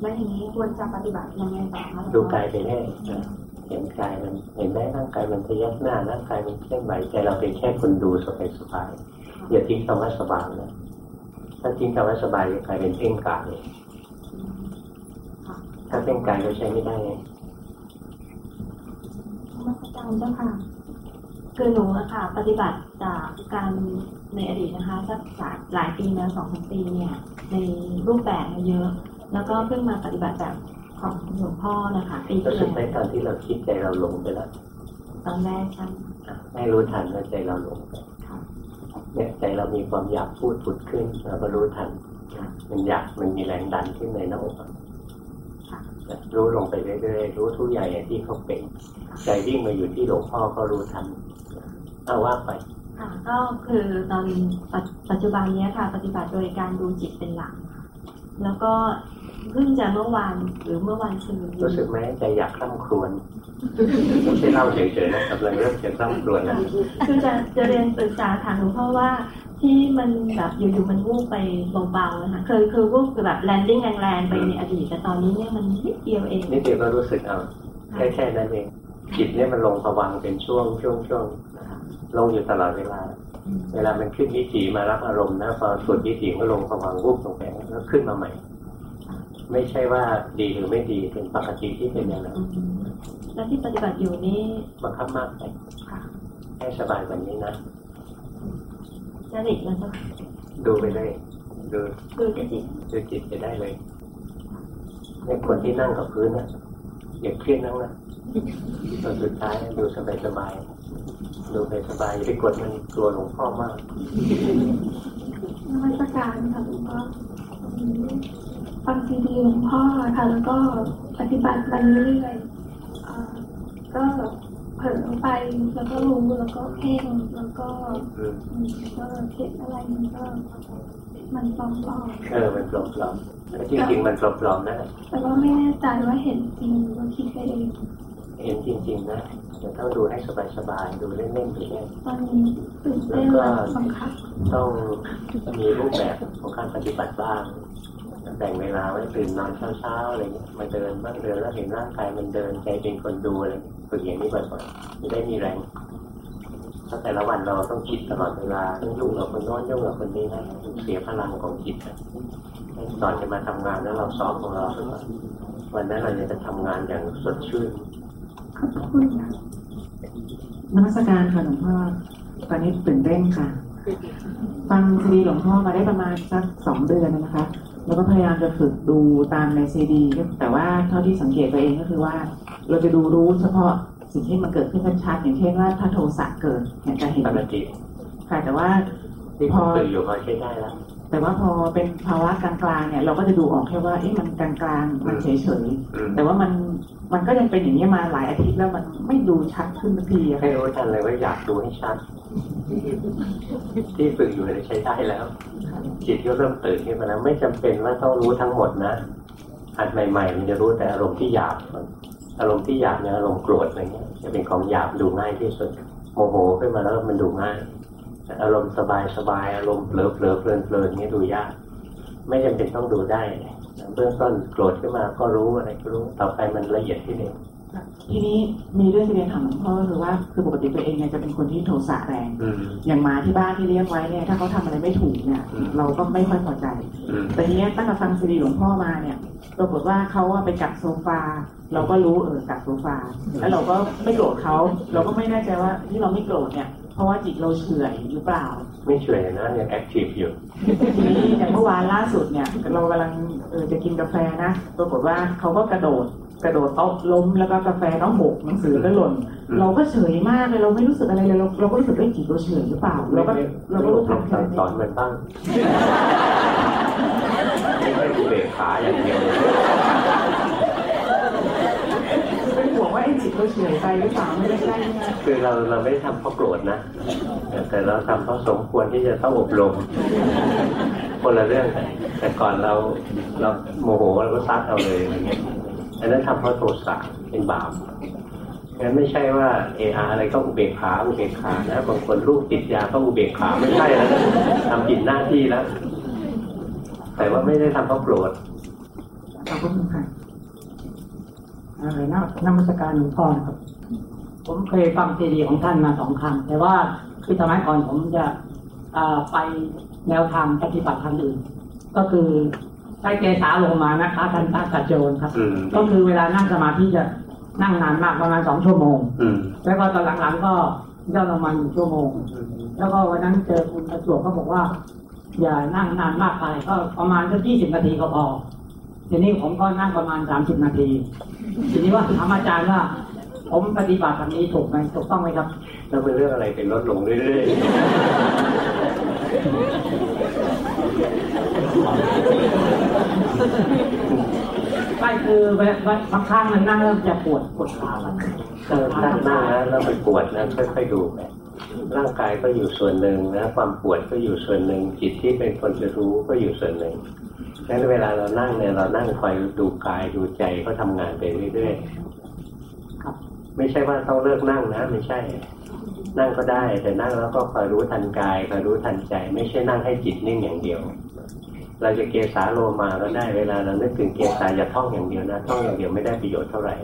แล้วทีนี้ควรจะปฏิบัติยังไงต่อคะหลวงพ่อดูกายไปแค่นะเห็นกายมันเห็นได้ร่างกายมันพยักหน้าร่างกายมันเคลื่อนไหวใจเราเป็นแค่คนดูสบายๆอย่าทิ้งคำว่าสบายนะถ้าทิ้งคำว่าสบายจะกลายเป็นเพ่งกายค่ะ ถ้าเพ่งกายก็ใช้ไม่ได้ไงมาสการเจ้าค่ะคือหนูอะค่ะ ปฏิบัติจากการในอดีตนะคะสักหลายปีนะสองสามปีเนี่ย ในรูปแบบมาเยอะ แล้วก็เพิ่งมาปฏิบัติแบบของหลวงพ่อนะคะปีรู้ที่สึกไหมแล้วตอนที่เราคิดใจเราหลงไปแล้วตอนแรกใช่อะให้รู้ทันว่าใจเราหลงไปค่ะเนี่ยใจเรามีความอยากพูดผุดขึ้นเราก็รู้ทันค่ะมันอยากมันมีแรงดันขึ้นในหน้าอกอะค่ะ รู้ลงไปเรื่อยๆรู้ทุกอย่างอย่างที่เขาเป็นใจวิ่งมาอยู่ที่หลวงพ่อก็รู้ทันเอาว่าไปค่ะก็คือตอนปัจปัจจุบันเนี้ยค่ะ ปฏิบัติโดยการดูจิตเป็นหลักค่ะแล้วก็เพิ่งจะเมื่อวานหรือเมื่อวันซืนรู้สึกไหมใจอยากคร่ำครวญไม่ใช่เล่าเฉยๆนะกำลังเริ่มจะคร่ำครวญแล้วคือจะจะเรียนปรึกษาถามหลวงพ่อว่า ที่มันแบบอยู่ๆมันวูบไปเบาๆนะคะเคยคือวูบคือแบบแลนดิ้งแรงๆไปในอดีตแต่ตอนนี้เนี่ยมันนิดเดียวเองนิดเดียวก็รู้สึกเอาแค่แค่นั้นเองจิตเนี่ยมันลงผวังค์เป็นช่วงช่วงช่วงลงอยู่ตลอดเวลา เวลามันขึ้นวิถีมารับอารมณ์นะพอสุดวิถีก็ลงผวังค์วูบลงไปแล้วขึ้นมาใหม่ ไม่ใช่ว่าดีหรือไม่ดีเป็นปกติที่เป็นอย่างนั้นอืมแล้วที่ปฏิบัติอยู่นี่บังคับมากไปค่ะให้สบายแบบนี้นะ จริตแล้วก็ดูไปเลยดูคือจริตดูจิตไปได้เลยเนี่ยคนที่นั่งกับพื้นนะอย่าเครียดนั่งนะตอนสุดท้ายดูสบายสบายๆดูไปสบายอย่าไปกดมันกลัวหลวงพ่อมากนมัสการค่ะหลวงพ่อฟังซีดีหลวงพ่อค่ะแล้วก็ปฏิบัติไปเรื่อยๆอ่าก็ เผลอไปแล้วก็รู้แล้วก็เพ่งแล้วก็อืมอืมก็เห็นอะไรมันก็มันปลอมเออมันปลอมๆแต่จริงๆมันปลอมๆนะๆแต่ว่าไม่แน่ใจว่าเห็นจริงหรือว่าคิดไปเองเห็นจริง ๆ นะแต่ต้องดูให้สบายๆดูเล่นๆไปเรื่อยตอนนี้ตื่นเต้นและบังคับต้องมีรูปแบบของการปฏิบัติบ้าง แบ่งเวลาไว้ตื่นนอนเช้าๆอะไรเงี้ยมาเดินบ้างเดินแล้วเห็นร่างกายมันเดินใจเป็นคนดูอะไรฝึกอย่างนี้บ่อยๆจะได้มีแรงถ้าแต่ละวันเราต้องคิดตลอดเวลาต้องยุ่งกับคนโน้นยุ่งกับคนนี้นะเสียพลังของจิตนะก่อนจะมาทำงานแล้วเราซ้อมของเราสวันนั้นเราจะทำงานอย่างสดชื่นคุณนมัสการค่ะหลวงพ่อตอนนี้ตื่นเต้นค่ะ ฟังซีดีหลวงพ่อมาได้ประมาณสักสองเดือนนะคะ แล้วก็พยายามจะฝึกดูตามในซีดีแต่ว่าเท่าที่สังเกตตัวเองก็คือว่า เราจะดูรู้เฉพาะสิ่งที่มันเกิดขึ้นชัดๆอย่างเช่นว่าถ้าโทสะเกิดเนี่ยจะเห็นปกติค่ะแต่ว่าที่พอฝึกอยู่พอใช้ได้แล้ว แต่ว่าพอเป็นภาวะกลางๆเนี่ย เราก็จะดูออกแค่ว่าเอ๊ะมันกลางๆมันเฉยอืมๆแต่ว่ามันมันก็ยังเป็นอย่างนี้ยมาหลายอาทิตย์แล้วมันไม่ดูชัดขึ้นสักทีอะให้ค่ะรู้ทันเลยว่าอยากดูให้ชัด ที่ฝึกอยู่เนี่ยใช้ได้แล้ว จิตก็เริ่มตื่นขึ้นมาแล้ว ไม่จำเป็นว่าต้องรู้ทั้งหมดนะหัดใหม่ ๆ มันจะรู้แต่อารมณ์ที่หยาบก่อนอารมณ์ที่หยาบเนี่ยอารมณ์โกรธอะไรเงี้ยจะเป็นของหยาบดูง่ายที่สุดโมโหขึ้นมาแล้วมันดูง่ายแต่ อารมณ์สบายๆอารมณ์เผลอเผลอเพลินเพลินนี่ดูยาก ไม่จำเป็นต้องดูได้เบื้องต้นโกรธขึ้นมาก็รู้อะไรก็รู้ต่อไปมันละเอียดที่เดียวทีนี้มีเรื่องที่เรียนถามหลวงพ่อก็คือว่าคือปกติตัวเองเนี่ยจะเป็นคนที่โทสะแรงอืมอย่างหมาที่บ้านที่เลี้ยงไว้เนี่ยถ้าเขาทำอะไรไม่ถูกเนี่ยอืมเราก็ไม่ค่อยพอใจอืมแต่ทีเนี้ยตั้งแต่ฟังซีดีหลวงพ่อมาเนี่ยปรากฏว่าเขาอะไปจับโซฟา เราก็รู้เออจับโซฟา แล้วเราก็ไม่โกรธเขาเราก็ไม่แน่ใจว่าที่เราไม่โกรธเนี่ยเพ ราะว่าจิตเราเฉื่อยหรือเปล่า ไม่เฉยนะยังแอคทีฟอยู่ทีนี้อย่างเมื่อวานล่าสุดเนี่ย เรากำลังเออจะกินกาแฟนะปรากฏว่าเขาก็กระโดดกระโดดโต๊ะล้มแล้วก็กาแฟก็หกหนังสือก็หล่นอืมเราก็เฉยมากเลยเราไม่รู้สึกอะไรเลยเราเราก็รู้สึกว่าจิตเราเฉยหรือเปล่าเราก็เราก็รู้ลทัอนงแค่สั่งนั้นสอนมันบ้างไม่ใช่อุเบกขาอย่างเดียว เป็นห่วงว่าไอ้จิต เราเฉยไปหรือเปล่าไม่ได้ใช่ไหมคือเราเราไม่ได้ทำเพราะโกรธนะ แต่เราทำเพราะสมควรที่จะต้องอบรมคนละเรื่องแต่ก่อนเราเราโมโหเราก็ซัดเอาเลยอะไรเงี้ยอันนั้นทำเพราะโทสะเป็นบาปงั้นไม่ใช่ว่าเออาอะไรก็อุเบกขาอุเบกขานะบางคนลูกติดยาก็อุเบกขาไม่ใช่แล้วทำผิดหน้าที่แล้วแต่ว่าไม่ได้ทำเพราะโกรธขอบคุณค่ะ อะไรนะนมัสการหลวงพ่อนะครับ ผมเคยฟังซีดีของท่านมาสองครั้งแต่ว่าคือสมัยก่อนผมจะอ่าไปแนวทางปฏิบัติทางอื่น ก็คือใช้เกสาลงมานะคะท่านพระกัจโจนครับอืมก็คือเวลานั่งสมาธิจะนั่งนานมากประมาณสองชั่วโมงอืมแล้วก็ตอนหลังๆก็ย่อลงมาหนึ่งชั่วโมง แล้วก็วันนั้นเจอคุณประจวบก็บอกว่า อย่านั่งนานมากไปก็ประมาณสักยี่สิบนาทีก็พอ ทีนี้ผมก็นั่งประมาณสามสิบนาที ทีนี้ว่าถามอาจารย์ว่า ผมปฏิบัติแบบนี้ถูกไหมถูกต้องไหมครับแล้วเป็นเรื่องอะไรเป็นลดลงเรื่อยๆไม่คือเวลาบางครั้งมันนั่งแล้วจะปวดปวดขาอะเออนั่งนั่งนะแล้วมันปวดนะค่อยๆดูไปร่างกายก็อยู่ส่วนหนึ่งนะ ความปวดก็อยู่ส่วนหนึ่งจิตที่เป็นคนจะรู้ก็อยู่ส่วนหนึ่ง งั้นเวลาเรานั่งเนี่ยเรานั่งคอยดูกายดูใจก็ทำงานไปเรื่อยๆครับไม่ใช่ว่าต้องเลิกนั่งนะ ไม่ใช่ นั่งก็ได้ แต่นั่งแล้วก็คอยรู้ทันกายคอยรู้ทันใจ ไม่ใช่นั่งให้จิตนิ่งอย่างเดียว เราจะเกสาโลมาก็ได้เวลาเรานึกถึงเกสาอย่าท่องอย่างเดียวนะท่องอย่างเดียวไม่ได้ประโยชน์เท่าไหร่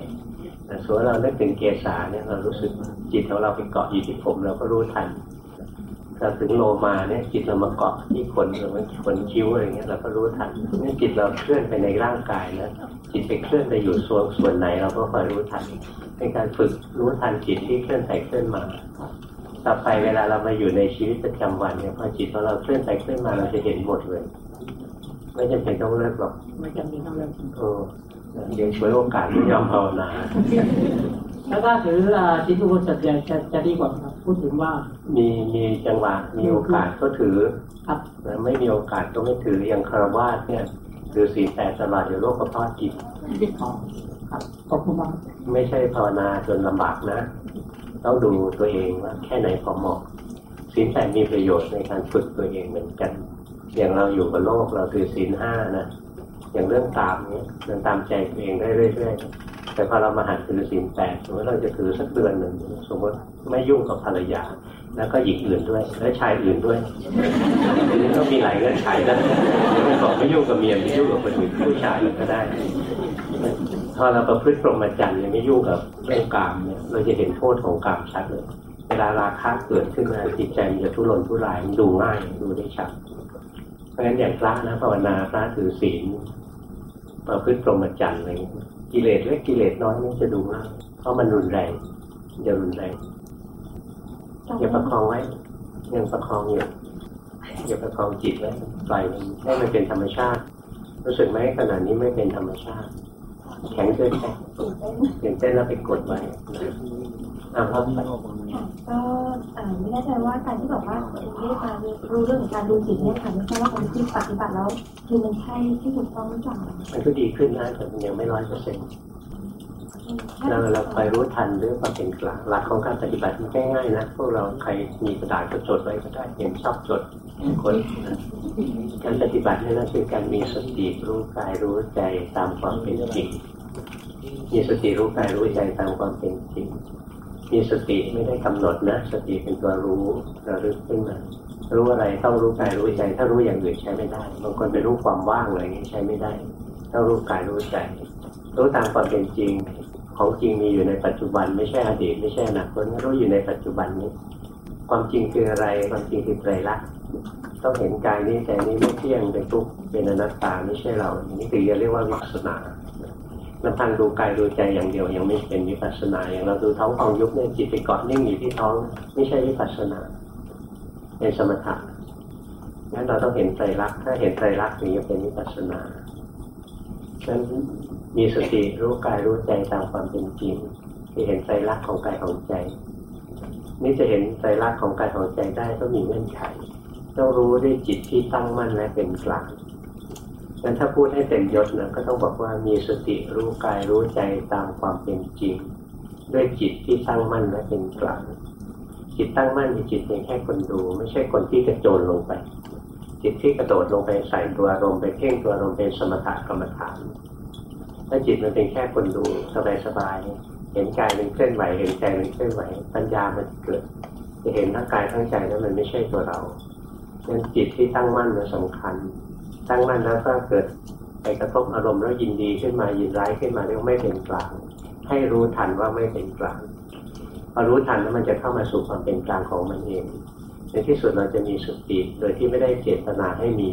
แต่ส่วนเรานึกถึงเกสาเนี่ยเรารู้สึกจิตของเราไปเกาะอยู่ที่ผมเราก็รู้ทัน เราถึงโลมาเนี่ยจิตเรามาเกาะที่ขนหรือว่าขนคิ้วอะไรเงี้ยเราก็รู้ทันนี่จิตเราเคลื่อนไปในร่างกายนะจิตไปเคลื่อนไปอยู่ส่วนส่วนไหน เราก็คอยรู้ทันเป็นการฝึกรู้ทันจิตที่เคลื่อนไปเคลื่อนมา ต่อไปเวลาเรามาอยู่ในชีวิตประจำวันเนี่ยพอจิตของเราเคลื่อนไปเคลื่อนมาเราจะเห็นหมดเลย ไม่จำเป็นต้องเลิกหรอกไม่จำเป็นต้องเลิกเออเดี๋ยวช่วยโอกาสไม่ยอมภาวนา แล้วก็ถืออ่าจิตอุปสมบทจะจะจะดีกว่าครับ พูดถึงว่า มีมีจังหวะมีโอกาสก็ถือครับแล้วไม่มีโอกาสก็ไม่ถืออย่างคารวาสเนี่ยถือศีลแปดตลอดอยู่โรคกระเพาะจิตอ๋อครับขอบคุณมากไม่ใช่ภาวนาจนลำบากนะ ต้องดูตัวเองว่าแค่ไหนพอเหมาะศีลแปดมีประโยชน์ในการฝึกตัวเองเหมือนกัน อย่างเราอยู่กับโลกเราถือศีลห้านะอย่างเรื่องตามเนี้ยเดินตามใจตัวเองได้เรื่อยๆ แต่พอเรามาหัดถือศีลแปดสมมติเราจะถือสักเดือนหนึ่งสมมติไม่ยุ่งกับภรรยา แล้วก็หญิงอื่นด้วย และชายอื่นด้วยทีนี้ต้องมีหลายเงื่อนไขนะไม่บอกไม่ยุ่งกับเมียไม่ยุ่งกับคนอื่นผู้ชายก็ได้พอเราประพฤติพรหมจรรย์เนี่ยไม่ยุ่งกับเรื่องกามเนี่ยเราจะเห็นโทษของกามชัดเลยเวลาราคะเกิดขึ้นมาจิตใจมันจะทุรนทุรายมันดูง่ายดูได้ชัดเพราะฉะนั้นอย่างพระนะภาวนาพระถือศีลประพฤติพรหมจรรย์อะไรอย่างเงี้ย กิเลสเล็กกิเลสน้อยมันจะดูง่ายเพราะมันรุนแรงจะรุนแรงอย่าประคองไว้ยังประคองอยู่อย่าประคองจิตไว้ปล่อยมันให้มันเป็นธรรมชาติ รู้สึกไหมขณะนี้ไม่เป็นธรรมชาติ แข็งเกินไปตื่นเต้นแล้วไปกดไว้อ่าครับค่ะ ก็อ่อไม่แน่ใจว่าการที่บอกว่าเองได้มารู้เรื่องการดูจิตเนี่ยค่ะไม่ใช่ว่าคนที่ปฏิบัติแล้วคือมันใช่ที่ถูกต้องหรือเปล่ามันก็ดีขึ้นนะแต่มันยังไม่ร้อยเปอร์เซ็นต์เราเราคอยรู้ทันเรื่องความเป็นกลางหลักของการปฏิบัติมันง่ายๆนะพวกเราใครมีกระดาษก็จดไว้ก็ได้เห็นชอบจดคนการปฏิบัติเนี่ยนะคือการมีสติรู้กายรู้ใจตามความเป็นจริงมีสติรู้กายรู้ใจตามความเป็นจริง มีสติไม่ได้กำหนดนะ สติเป็นตัวรู้ระลึกขึ้นมารู้อะไรต้องรู้กายรู้ใจ ถ้ารู้อย่างอื่นใช้ไม่ได้บางคนไปรู้ความว่างอะไรอย่างนี้ใช้ไม่ได้ต้องรู้กายรู้ใจรู้ตามความเป็นจริง ของจริงมีอยู่ในปัจจุบัน ไม่ใช่อดีตไม่ใช่อนาคตรู้อยู่ในปัจจุบันนี้ ความจริงคืออะไร ความจริงคือไตรลักษณ์ต้องเห็นกายนี้ใจนี้ไม่เที่ยงเป็นทุกข์เป็นอนัตตาไม่ใช่เราอันนี้คือเรียกว่าวิปัสสนา ลำพังดูกายดูใจอย่างเดียว ยังไม่เป็นวิปัสสนาอย่างเราดูท้องฟองยุบเนี่ยจิตไปเกาะนิ่งอยู่ที่ท้อง ไม่ใช่วิปัสสนาเป็นสมถะงั้นเราต้องเห็นไตรลักษณ์ถ้าเห็นไตรลักษณ์ถึงจะเป็นวิปัสสนาฉะนั้นมีสติรู้กายรู้ใจตามความเป็นจริงที่เห็นไตรลักษณ์ของกายของใจ นี่จะเห็นไตรลักษณ์ของกายของใจได้ต้องมีเงื่อนไขต้องรู้ด้วยจิตที่ตั้งมั่นและเป็นกลาง งั้นถ้าพูดให้เต็มยศนะก็ต้องบอกว่ามีสติรู้กายรู้ใจตามความเป็นจริง ด้วยจิตที่ตั้งมั่นและเป็นกลางจิตตั้งมั่นมีจิตเป็นแค่คนดู ไม่ใช่คนที่กระโจนลงไป จิตที่กระโดดลงไปใส่ตัวอารมณ์ไปเพ่งตัวอารมณ์เป็นสมถะกรรมฐาน ถ้าจิตมันเป็นแค่คนดูสบายๆเห็นกายมันเคลื่อนไหวเห็นใจมันเคลื่อนไหวปัญญามันเกิดจะเห็นทั้งกายทั้งใจแล้วมันไม่ใช่ตัวเรานั้นจิตที่ตั้งมั่นมันสำคัญ ตั้งมั่นแล้วก็เกิดไปกระทบอารมณ์แล้วยินดีขึ้นมายินร้ายขึ้นมาเรียกไม่เป็นกลาง ให้รู้ทันว่าไม่เป็นกลางพอรู้ทันแล้วมันจะเข้ามาสู่ความเป็นกลางของมันเอง ในที่สุดเราจะมีสติโดยที่ไม่ได้เจตนาให้มี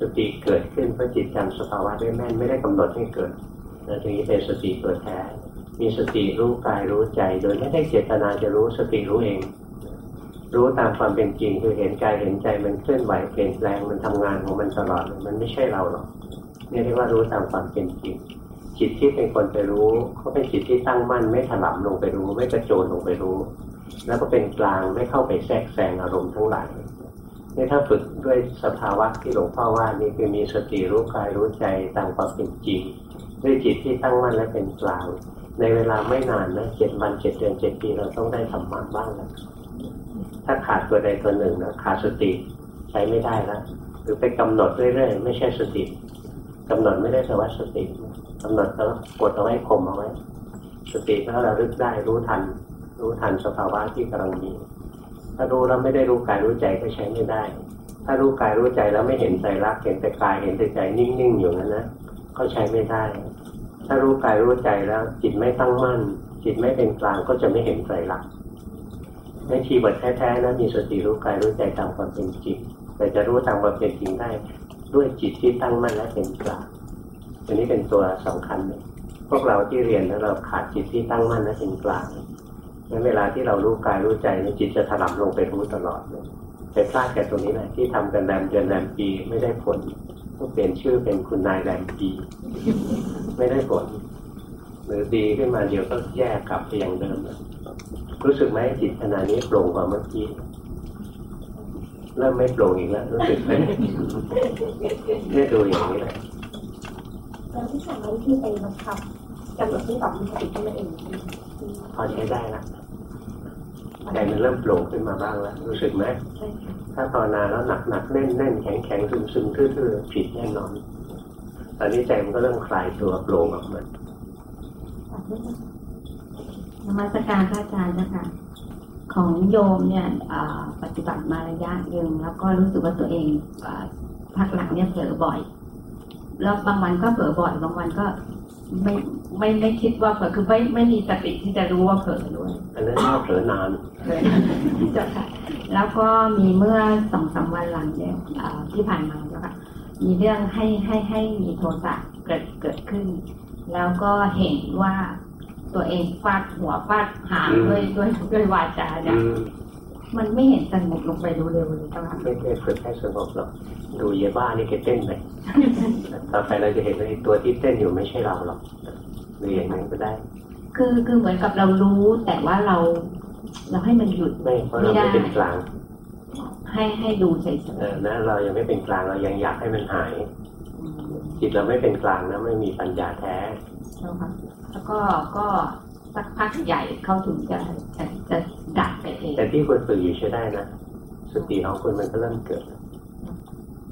สติเกิดขึ้นเพราะจิตจำสภาวะได้แม่นไม่ได้กำหนดให้เกิดนะถึงนี้เป็นสติตัวแท้มีสติรู้กายรู้ใจ โดยไม่ได้เจตนาจะรู้สติรู้เอง รู้ตามความเป็นจริงคือเห็นกายเห็นใจมันเคลื่อนไหวเปลี่ยนแปลงมันทำงานของมันตลอดมันไม่ใช่เราหรอกนี่เรียกว่ารู้ตามความเป็นจริง จิตที่เป็นคนไปรู้เขาเป็นจิตที่ตั้งมั่น ไม่ถลำลงไปรู้ ไม่กระโจนลงไปรู้ แล้วก็เป็นกลางไม่เข้าไปแทรกแซงอารมณ์ทั้งหลายนี่ถ้าฝึกด้วยสภาวะที่หลวงพ่อว่านี่คือมีสติรู้กายรู้ใจตามความเป็นจริง ด้วยจิตที่ตั้งมั่นและเป็นกลาง ในเวลาไม่นานนะเจ็ดวันเจ็ดเดือนเจ็ดปีเราต้องได้ธรรมะบ้างแล้ว ถ้าขาดตัวใดตัวหนึ่งนะขาดสติใช้ไม่ได้แล้วหรือไปกำหนดเรื่อยๆไม่ใช่สติกำหนดไม่ได้แต่ว่าสติกำหนดแล้วกดเอาไว้ข่มเอาไว้ สติถ้าเราลึกได้รู้ทัน รู้ทันสภาวะที่กำลังมีถ้ารู้แล้วไม่ได้รู้กายรู้ใจก็ใช้ไม่ได้ ถ้ารู้กายรู้ใจแล้วไม่เห็นใจรักเห็นแต่กายเห็นแต่ใจนิ่งๆอยู่นั้นนะก็ใช้ไม่ได้ ถ้ารู้กายรู้ใจแล้ว จิตไม่ตั้งมั่น จิตไม่เป็นกลางก็จะไม่เห็นใจรัก ในชีวิตแท้ๆนะมีสติรู้กายรู้ใจตามความเป็นจริงแต่จะรู้ตามความเป็นจริงได้ ด้วยจิตที่ตั้งมั่นและเป็นกลางอันนี้เป็นตัวสำคัญเลยพวกเราที่เรียนแล้วเราขาดจิตที่ตั้งมั่นและเป็นกลางในเวลาที่เรารู้กายรู้ใจในจิตจะถลำลงไปรู้ตลอดเลยแต่พลาดแค่ตรงนี้แหละที่ทำกันแรมเดือนแรมปีไม่ได้ผลต้องเปลี่ยนชื่อเป็นคุณนายแรมปีไม่ได้ผล หรือดีขึ้นมาเดี๋ยวก็แยกกลับไปอย่างเดิมรู้สึกไหมจิตขณะนี้โปร่งกว่าเมื่อกี้เริ่มไม่โปร่งอีกแล้วรู้สึกไหมไม่ดูอย่างนี้แหละแล้วที่สามวิธีไปบังคับกำหนดที่ตอบมีสติขึ้นมาเองพอใช้ได้ละใจมันเริ่มโปร่งขึ้นมาบ้างแล้วรู้สึกไหมใช่ค่ะถ้าภาวนาแล้วหนักหนักๆแน่นแน่นๆแข็งแข็งซึมซึมๆทื่อๆผิดแน่นอนตอนนี้ใจมันก็เริ่มคลายตัวโปร่งออกมา นมัสการพระอาจารย์นะคะของโยมเนี่ยอ่าปฏิบัติมาระยะหนึ่งแล้วก็รู้สึกว่าตัวเองอ่าพักหลังเนี่ยเผลอบ่อย แล้วบางวันก็เผลอบ่อย บางวันก็ไม่ไม่ไม่คิดว่าเผลอคือไม่ไม่มีสติที่จะรู้ว่าเผลอด้วยอันนั้นเรียกว่าเผลอนานเลยเจ้าค่ะ แล้วก็มีเมื่อสองสามวันหลังเนี่ยอ่าที่ผ่านมาเจ้าค่ะ มีเรื่องให้ให้ให้มีโทสะเกิดเกิดขึ้น แล้วก็เห็นว่าตัวเองฟาดหัวฟาดหางอืมด้วยด้วยด้วยวาจาเนี่ยอืมมันไม่เห็นสงบลงไปดูเร็วเลยเจ้าค่ะไม่ได้ฝึกให้สงบหรอกดูเยบ้านี่แกเต้นไปต่อไปเราจะเห็นว่าไอ้ตัวที่เต้นอยู่ไม่ใช่เราหรอกหรืออย่างนั้นก็ได้ คือคือเหมือนกับเรารู้แต่ว่าเรา เราให้มันหยุดไม่เพราะเราไม่เป็นกลาง ให้ให้ดูเฉยเออนะเรายังไม่เป็นกลางเรายังอยากให้มันหายๆ จิตเราไม่เป็นกลางนะไม่มีปัญญาแท้เจ้าค่ะแล้วก็ก็สักพักใหญ่เขาถึงจะจะจะดับไปเองแต่ที่คุณฝึกอยู่ใช้ได้นะสติของคุณมันก็เริ่มเกิด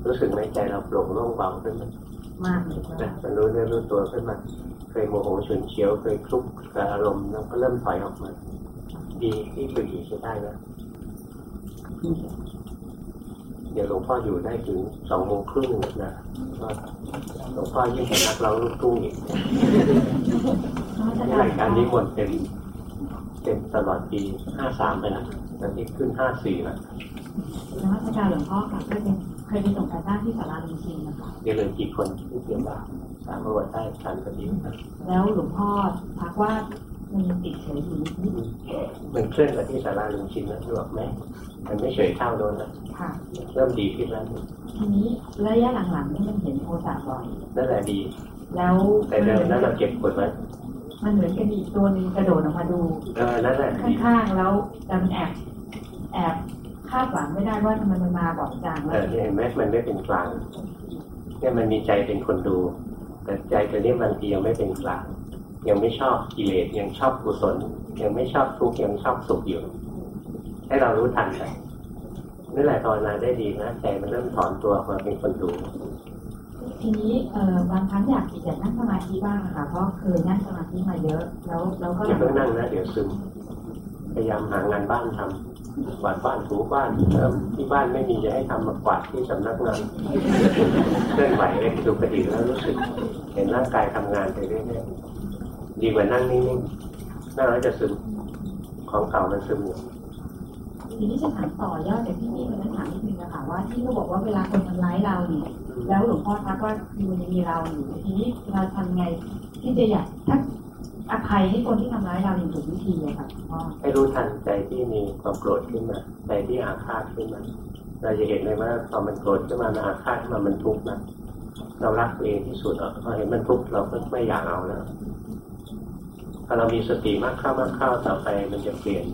รู้สึกไหมใจเราโปร่งโล่งเบาขึ้นมามากเลยว่านะมันรู้เนื้อรู้ตัวขึ้นมาเคยโมโหฉุนเฉียวเคยคลุกกับอารมณ์แล้วก็เริ่มถอยออกมา ดีที่ฝึกอยู่ใช้ได้นะเดี๋ยวหลวงพ่ออยู่ได้ถึงสองโมงครึ่งนะก็หลวงพ่อยิ่งเป็นนักร้องลูกทุ่งอีกรายการนี้หมดเต็มเต็มตลอดปีห้าสามไปแล้วตอนนี้ขึ้นห้าสี่แล้วนมัสการหลวงพ่อค่ะก็เป็นเคยไปส่งการบ้านที่ศาลาลุงชินนะคะเดี๋ยวเหลยกี่คนที่เสียบ้างสามวันได้ทันพอดีนะแล้วหลวงพ่อทักว่า มันยังติดเฉยอยู่นิดมันเคลื่อนไปที่สาราลุงชินนะรู้ไหมมันไม่เฉยเท่าโดนนะๆค่ะเริ่มดีขึ้นแล้วทีนี้ระยะหลังๆนี่มันเห็นโทสะบ่อยนั่นแหละดี แล้วแต่เดิมนั้นเราเก็บกดไว้มันเหมือนกับมีตัวหนึงกระโดดออกมาดูเออนั่นแหละดีข้างๆแล้วแต่มันแอบแอบคาดหวังไม่ได้ว่าทำไมมันมาบ่อยจังเอแล้วอเนี่ยเห็นไหมมันไม่เป็นกลางเนี่ยมันมีใจเป็นคนดู แต่ใจตัวนี้บางทียังไม่เป็นกลาง ยังไม่ชอบกิเลสยังชอบกุศล ยังไม่ชอบทุกข์ยังชอบสุขอยู่ ให้เรารู้ทันไปนี่แหละตอนนาได้ดีนะใจมันเริ่มถอนตัวออกมาเป็นคนดูทีนี้เอ่อบางครั้งอยากอยากนั่งสมาธิบ้างอะค่ะเพราะเคยนั่งสมาธิมาเยอะแล้วแล้วก็อย่าเพิ่งนั่งนะเดี๋ยวซึมพยายามหางานบ้านทำกวาดบ้านถูบ้านเอิ่มที่บ้านไม่มีจะให้ทำมากวาดที่สำนักงานเคลื่อนไหวเล่นดูกระดิกแล้วรู้สึก เห็นร่างกายทำงานไปเรื่อยๆ ดีกว่านั่งนิ่งๆนั่งแล้วจะซึมของเก่ามันซึมอยู่ทีนี้จะถามต่อยอดจากที่นี่มันถามนิดนึงนะคะว่าที่เขาบอกว่าเวลาคนทำร้ายเราเนี่ยแล้วหลวงพ่อทักว่ามันยังมีเราอยู่ทีนี้เราทำไงที่จะอยากถ้าอภัยให้คนที่ทำร้ายเราอย่างถูกวิธีอะค่ะหลวงพ่อให้รู้ทันใจที่มีความโกรธขึ้นมาใจที่อาฆาตขึ้นมาเราจะเห็นเลยว่าพอมันโกรธขึ้นมามันอาฆาตขึ้นมามันทุกข์นะเรารักตัวเองที่สุดอะพอเห็นมันทุกข์เราก็ไม่อยากเอาแล้ว พอเรามีสติมากเข้ามากเข้าต่อไปมันจะเปลี่ยน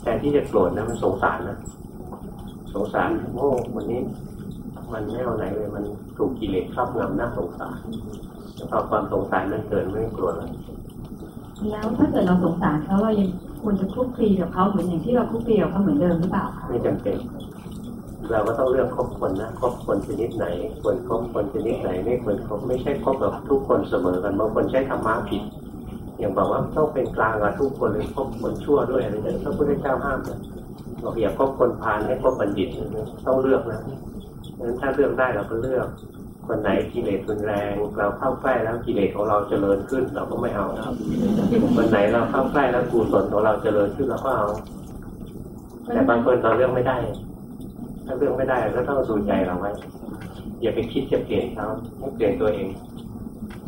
แทนที่จะโกรธนะมันสงสารนะสงสารโอ้วันนี้ มันไม่เอาไหนเลยมันถูกกิเลสครอบงำน่าสงสารแล้วพอความสงสารมันเกิดไม่โกรธแล้วแล้วถ้าเกิดเราสงสารเขาเรายังควรจะคลุกคลีกับเขาเหมือนอย่างที่เราคลุกคลีกับเขาเหมือนเดิมหรือเปล่าคะไม่จำเป็นเราก็ต้องเลือกคบคนนะคบคนชนิดไหนควรคบคนชนิดไหนไม่ควรคบไม่ใช่คบกับทุกคนเสมอกันบางคนใช้ธรรมะผิด อย่างบอกว่าต้องเป็นกลางกับทุกคนเลยคบคนชั่วด้วยอะไรอย่างเงี้ยพระพุทธเจ้าห้ามนะบอกอย่าคบคนพาลให้คบบัณฑิตนะต้องเลือกนะนั้นถ้าเลือกได้เราก็เลือก คนไหนกิเลสรุนแรงเราเข้าใกล้แล้วกิเลสของเราเจริญขึ้น เราก็ไม่เอาแล้วคนไหนเราเข้าใกล้แล้วกุศลของเราเจริญขึ้นเราก็เอา แต่บางคนเราเลือกไม่ได้ ถ้าเลือกไม่ได้ก็ต้องดูใจเราไว้อย่าไปคิดจะเปลี่ยนเขาให้เปลี่ยนตัวเอง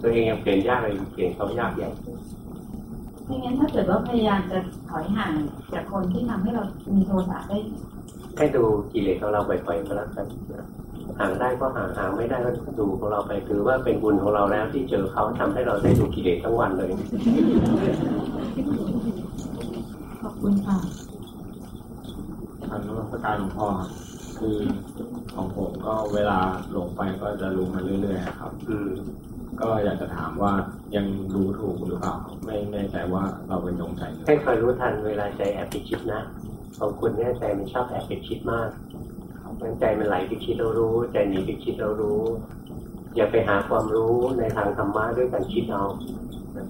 ตัวเองยังเปลี่ยนยากเลยเปลี่ยนเขายากใหญ่ไม่งั้นถ้าเกิดว่าพยายามจะถอยห่างจากคนที่ทำให้เรามีโทสะได้ให้ดูกิเลสของเราบ่อยๆก็แล้วกันนะห่างได้ก็ห่างห่างไม่ได้ก็ดูของเราไปถือว่าเป็นบุญของเราแล้วที่เจอเขาทำให้เราได้ดูกิเลสทั้งวันเลยขอบคุณค่ะทางนมัสการหลวงพ่อครับคือของผมก็เวลาหลงไปก็จะรู้มาเรื่อยๆครับอืม ก็อยากจะถามว่ายังรู้ถูกหรือเปล่าไม่แน่ใจว่าเราเป็นหลงใจให้คอยรู้ทันเวลาใจแอบไปคิดนะของคุณเนี่ยใจมันชอบแอบไปคิดมากมันใจมันไหลไปคิดเรารู้ ใจหนีไปคิดเรารู้ อย่าไปหาความรู้ในทางธรรมะด้วยการคิดเอา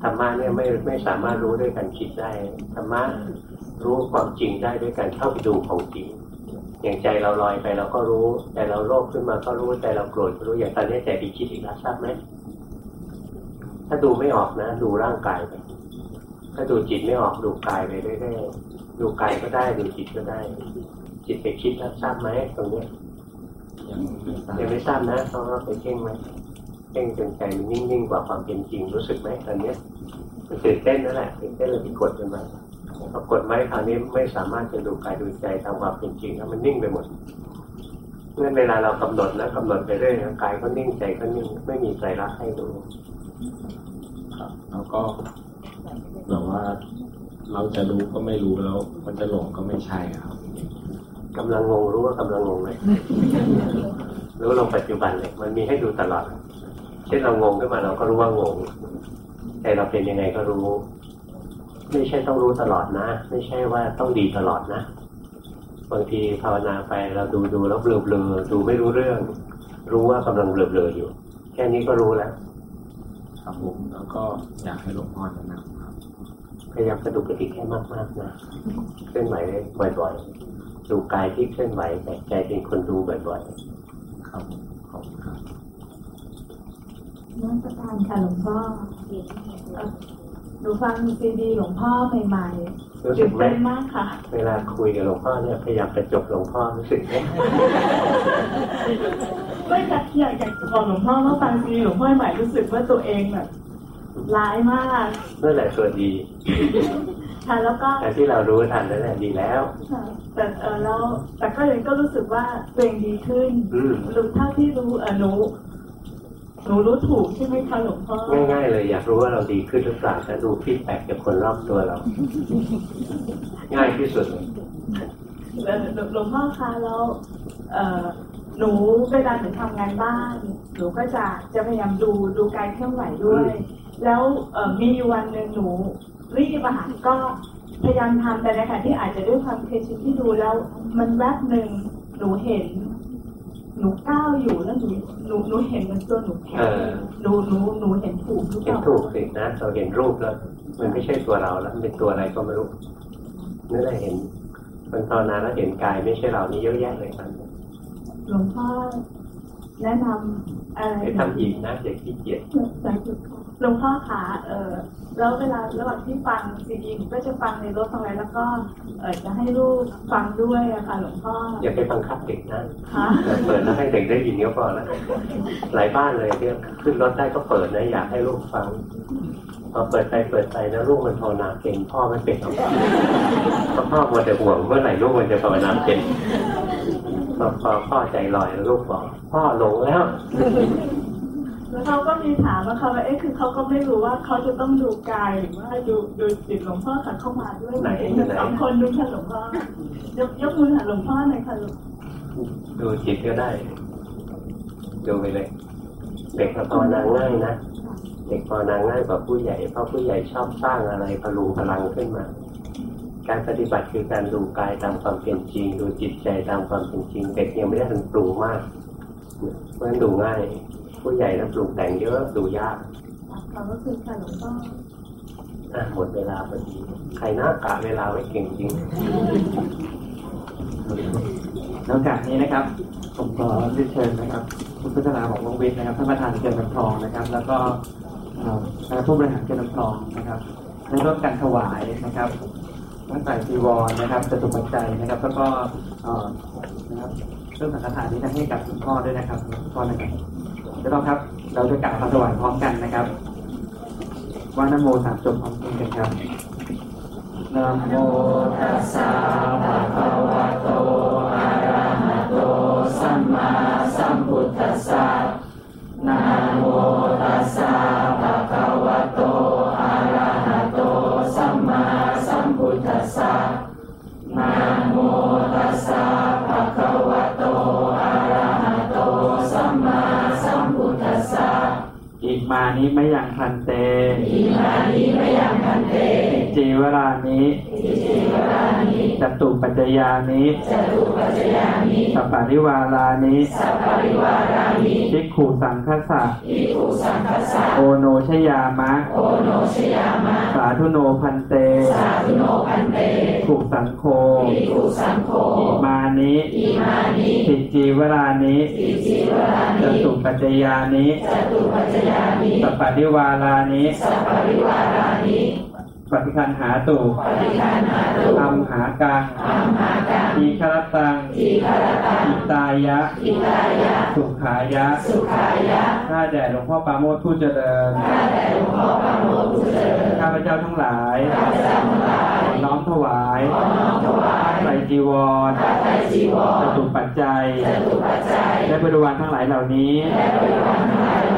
ธรรมะเนี่ยไม่ไม่สามารถรู้ด้วยการคิดได้ธรรมะรู้ความจริงได้ด้วยการเข้าไปดูของจริงอย่างใจเราลอยไปเราก็รู้ใจเราโลภขึ้นมาก็รู้ใจเราโกรธก็รู้อย่างตอนนี้ใจไปคิดอีกแล้วทราบไหม ถ้าดูไม่ออกนะ ดูร่างกายไป ถ้าดูจิตไม่ออกดูกายไปเรื่อยๆดูกายก็ได้ดูจิตก็ได้ จิตไปคิดแล้วทราบไหมตรงเนี้ยยังไม่ทราบยังไม่ทราบนะเพราะว่าไปเพ่งไหมเพ่งจนใจมันนิ่งๆกว่าความเป็นจริงรู้สึกไหมตอนเนี้ยมันตื่นเต้นนั่นแหละตื่นเต้นเลยไปกดมันมาพอกดไว้คราวนี้ไม่สามารถจะดูกายดูใจตามความเป็นจริงแล้วมันนิ่งไปหมดเมื่อเวลาเรากำหนดนะกำหนดไปเรื่อยนะกายก็นิ่งใจก็นิ่งไม่มีใจรักให้ดูครับ แล้วก็แบบว่าเราจะรู้ก็ไม่รู้แล้ว มันจะหลงก็ไม่ใช่ครับกำลังงงรู้ว่ากำลังงงเลยรู้ลงปัจจุบันเลยมันมีให้ดูตลอดเช่นเรางงขึ้นมาเราก็รู้ว่างงแต่เราเป็นยังไงก็รู้ ไม่ใช่ต้องรู้ตลอดนะ ไม่ใช่ว่าต้องดีตลอดนะบางทีภาวนาไปเราดูดูแล้วเบลอเบลอดูไม่รู้เรื่อง รู้ว่ากำลังเบลอเบลออยู่ แค่นี้ก็รู้แล้ว ครับผมแล้วก็อยากให้หลวงพ่อแนะนำครับพยายามกระดุกกระดิกให้มากๆนะเคลื่อนไหวบ่อยๆดูกายที่เคลื่อนไหวแต่ใจเป็นคนดูบ่อยครับผมขอบคุณครับนมัสการค่ะหลวงพ่อเอ่อ หนูฟังซีดีหลวงพ่อใหม่ๆรู้ๆสึตื่กนไหมเต้นมากค่ะ เวลาคุยกับหลวงพ่อเนี่ยพยายามกระจบหลวงพ่อรู้สึกไหมไม่อยากอยากอยากจะบอกหลวงพ่อว่าฟังซีดีหลวงพ่อใหม่รู้สึกว่าตัวเองแบบร้ายมากนั่นแหละตัวดีค่ะแล้วก็แต่ที่เรารู้ทันนั่นแหละดีแล้วค่ะแต่เออแล้วแต่ก็ยังก็รู้สึกว่าตัวเองดีขึ้นอืมรู้เท่าที่รู้เออหนู หนูรู้ถูกใช่ไหมคะหลวงพ่อง่ายๆเลยอยากรู้ว่าเราดีขึ้นหรือเปล่าจะดูฟีดแบ็กจากคนรอบตัวเรา ง่ายที่สุดเลยเอ่อหลวงหลวงพ่อคะแล้วเอ่อหนูเวลาหนูทำงานบ้านหนูก็จะจะพยายามดูดูการเคลื่อนไหวด้วย แล้วเอ่อมีอยู่วันหนึ่งหนูรีบอาหารก็พยายามทำแต่ในขณะที่อาจจะด้วยความเคยชินที่ดูแล้ว มันแวบหนึ่งหนูเห็น หนูก้าวอยู่แล้วหนูหนูหนูเห็นมันตัวหนูแข็งเออหนูหนูหนูเห็นถูกหรือเปเห็นล่าถูกสินะเราเห็นรูปแล้ว มันไม่ใช่ตัวเราแล้วมันเป็นตัวอะไรก็ไม่รู้นั่นแหละเห็นคนภาวนาแล้วเห็นกายไม่ใช่เรานี่เยอะแยะเลยครับหลวงพ่อแนะนำอะไรไปทำอีกนะอย่าขี้เกียจสาธุค่ะ หลวงพ่อขาเออแล้วเวลาระหว่างที่ฟังซีดีหนูก็จะฟังในรถฟังอะไรแล้วก็เออจะให้ลูกฟังด้วยอะค่ะหลวงพ่ออย่าไปบังคับเด็กนะค่ะเปิดแล้วให้เด็กได้ยินก็พอแล้วหลายบ้านเลยเนี่ยขึ้นรถได้ก็เปิดนะอยากให้ลูกฟังพอเปิดไปเปิดไปแล้วลูกมันภาวนาเก่งพ่อไม่เป็นหรอกเพราะพ่อมัวแต่ห่วงเมื่อไหร่ลูกมันจะภาวนาเป็นพอพอพ่อใจลอยแล้วลูกบอกพ่อหลงแล้ว แล้วเขาก็มีถามว่าเขาว่าเอ๊ะคือเขาก็ไม่รู้ว่าเขาจะต้องดูกายหรือว่าดูดูจิตหลวงพ่อค่ะเข้ามาด้วยไหนสองคนดูค่ะหลวงพ่อยกยกมือหาหลวงพ่อหน่อยค่ะหลวงดูจิตก็ได้ ดูไปเลย เด็กภาวนาง่ายนะเด็กภาวนาง่ายกว่าผู้ใหญ่เพราะผู้ใหญ่ชอบสร้างอะไรพลุงพลังขึ้นมา การปฏิบัติคือการดูกายตามความเป็นจริง ดูจิตใจตามความเป็นจริงเด็กยังไม่ได้ถึงปรุงมากเพราะฉะนั้นดูง่าย ผู้ใหญ่นั้นปรุงแต่งเยอะดูยากขอบพระคุณค่ะหลวงพ่ออะหมดเวลาพอดีใครน่ากะเวลาไว้เก่งจริงในโอกาสนี้นะครับ ผมขอเรียนเชิญนะครับ คุณพัฒนาของวงวิทย์นะครับท่านประธานเกินน้ำทองนะครับ แล้วก็เอ่อคณะผู้บริหารเกินน้ำทองนะครับได้ร่วมกันถวายนะครับตั้งแต่จีวรนะครับจตุปัจจัยนะครับ แล้วก็เอ่อนะครับเรื่องสังฆทานนี้ให้กับหลวงพ่อด้วยนะครับหลวงพ่อนะครับ เดี๋ยวครับ เราจะกล่าวคำถวายพร้อมกันนะครับว่านโมสามจบพร้อมกันครับนะโมตัสสะภะคะวะโตอะระหะโตสัมมาสัมพุทธัสสะนะโมตัสสะภะคะวะโตอะระหะโตสัมมาสัมพุทธัสสะนะ นิมยังพันเต จจีวรานิจตุปัจจยานิสัปปะริวารานิภิกขุสังคสะโอโนชยามะ สาธุโนพันเตขุสังโฆอิมานิติจีวรานิจตุปัจจยานิสัปปะริวารานิ ปฏิคันหาตุอัมหากังทีครตังอิตายะ สุขายะ ข้าแด่หลวงพ่อปราโมทผู้เจริญ ข้าพเจ้าทั้งหลายขอน้อมถวายผ้าไตรจีวรจตุปัจจัย และบริวารทั้งหลายเหล่านี้แ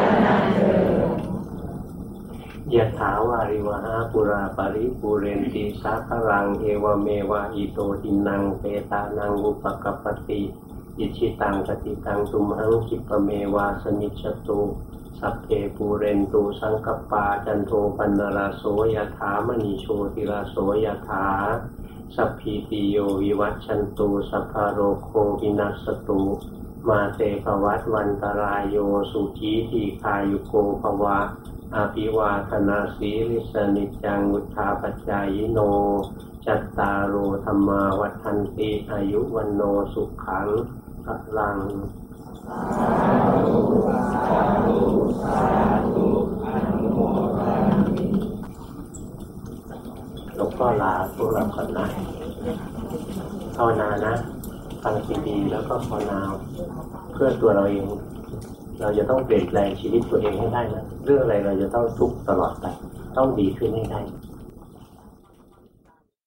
ยะถาวาริวหาปุราปริปูเรนติสาคลัง เอวเมวะอิโตทินังเปตานังอุปกปปติอิชิตังปฏิตังตุมหังคิปเมวาสมิจตุสัพเพปูเรนตุสังกปาจันโทปันนราโสยถามณีโชติราโสยถาสัพพีติโยวิวัชชันตุสัพพะโรโควินัสตุ มาเตภวัตวันตรายโยสุขีทีคายุโกภวะอาภิวาธนาสีลิสนิจังวุธาปจายโน จัตตารโอธรรมาวัฏันติอายุวันโนสุขังพลังหลวงพ่อลาพวกเราก่อนนะภาวนานะ ฟังซีดีแล้วก็ภาวนาเพื่อตัวเราเอง เราจะต้องเปลี่ยนแปลงชีวิตตัวเองให้ได้นะเรื่องอะไรเราจะต้องทุกตลอดไป ต้องดีขึ้นให้ได้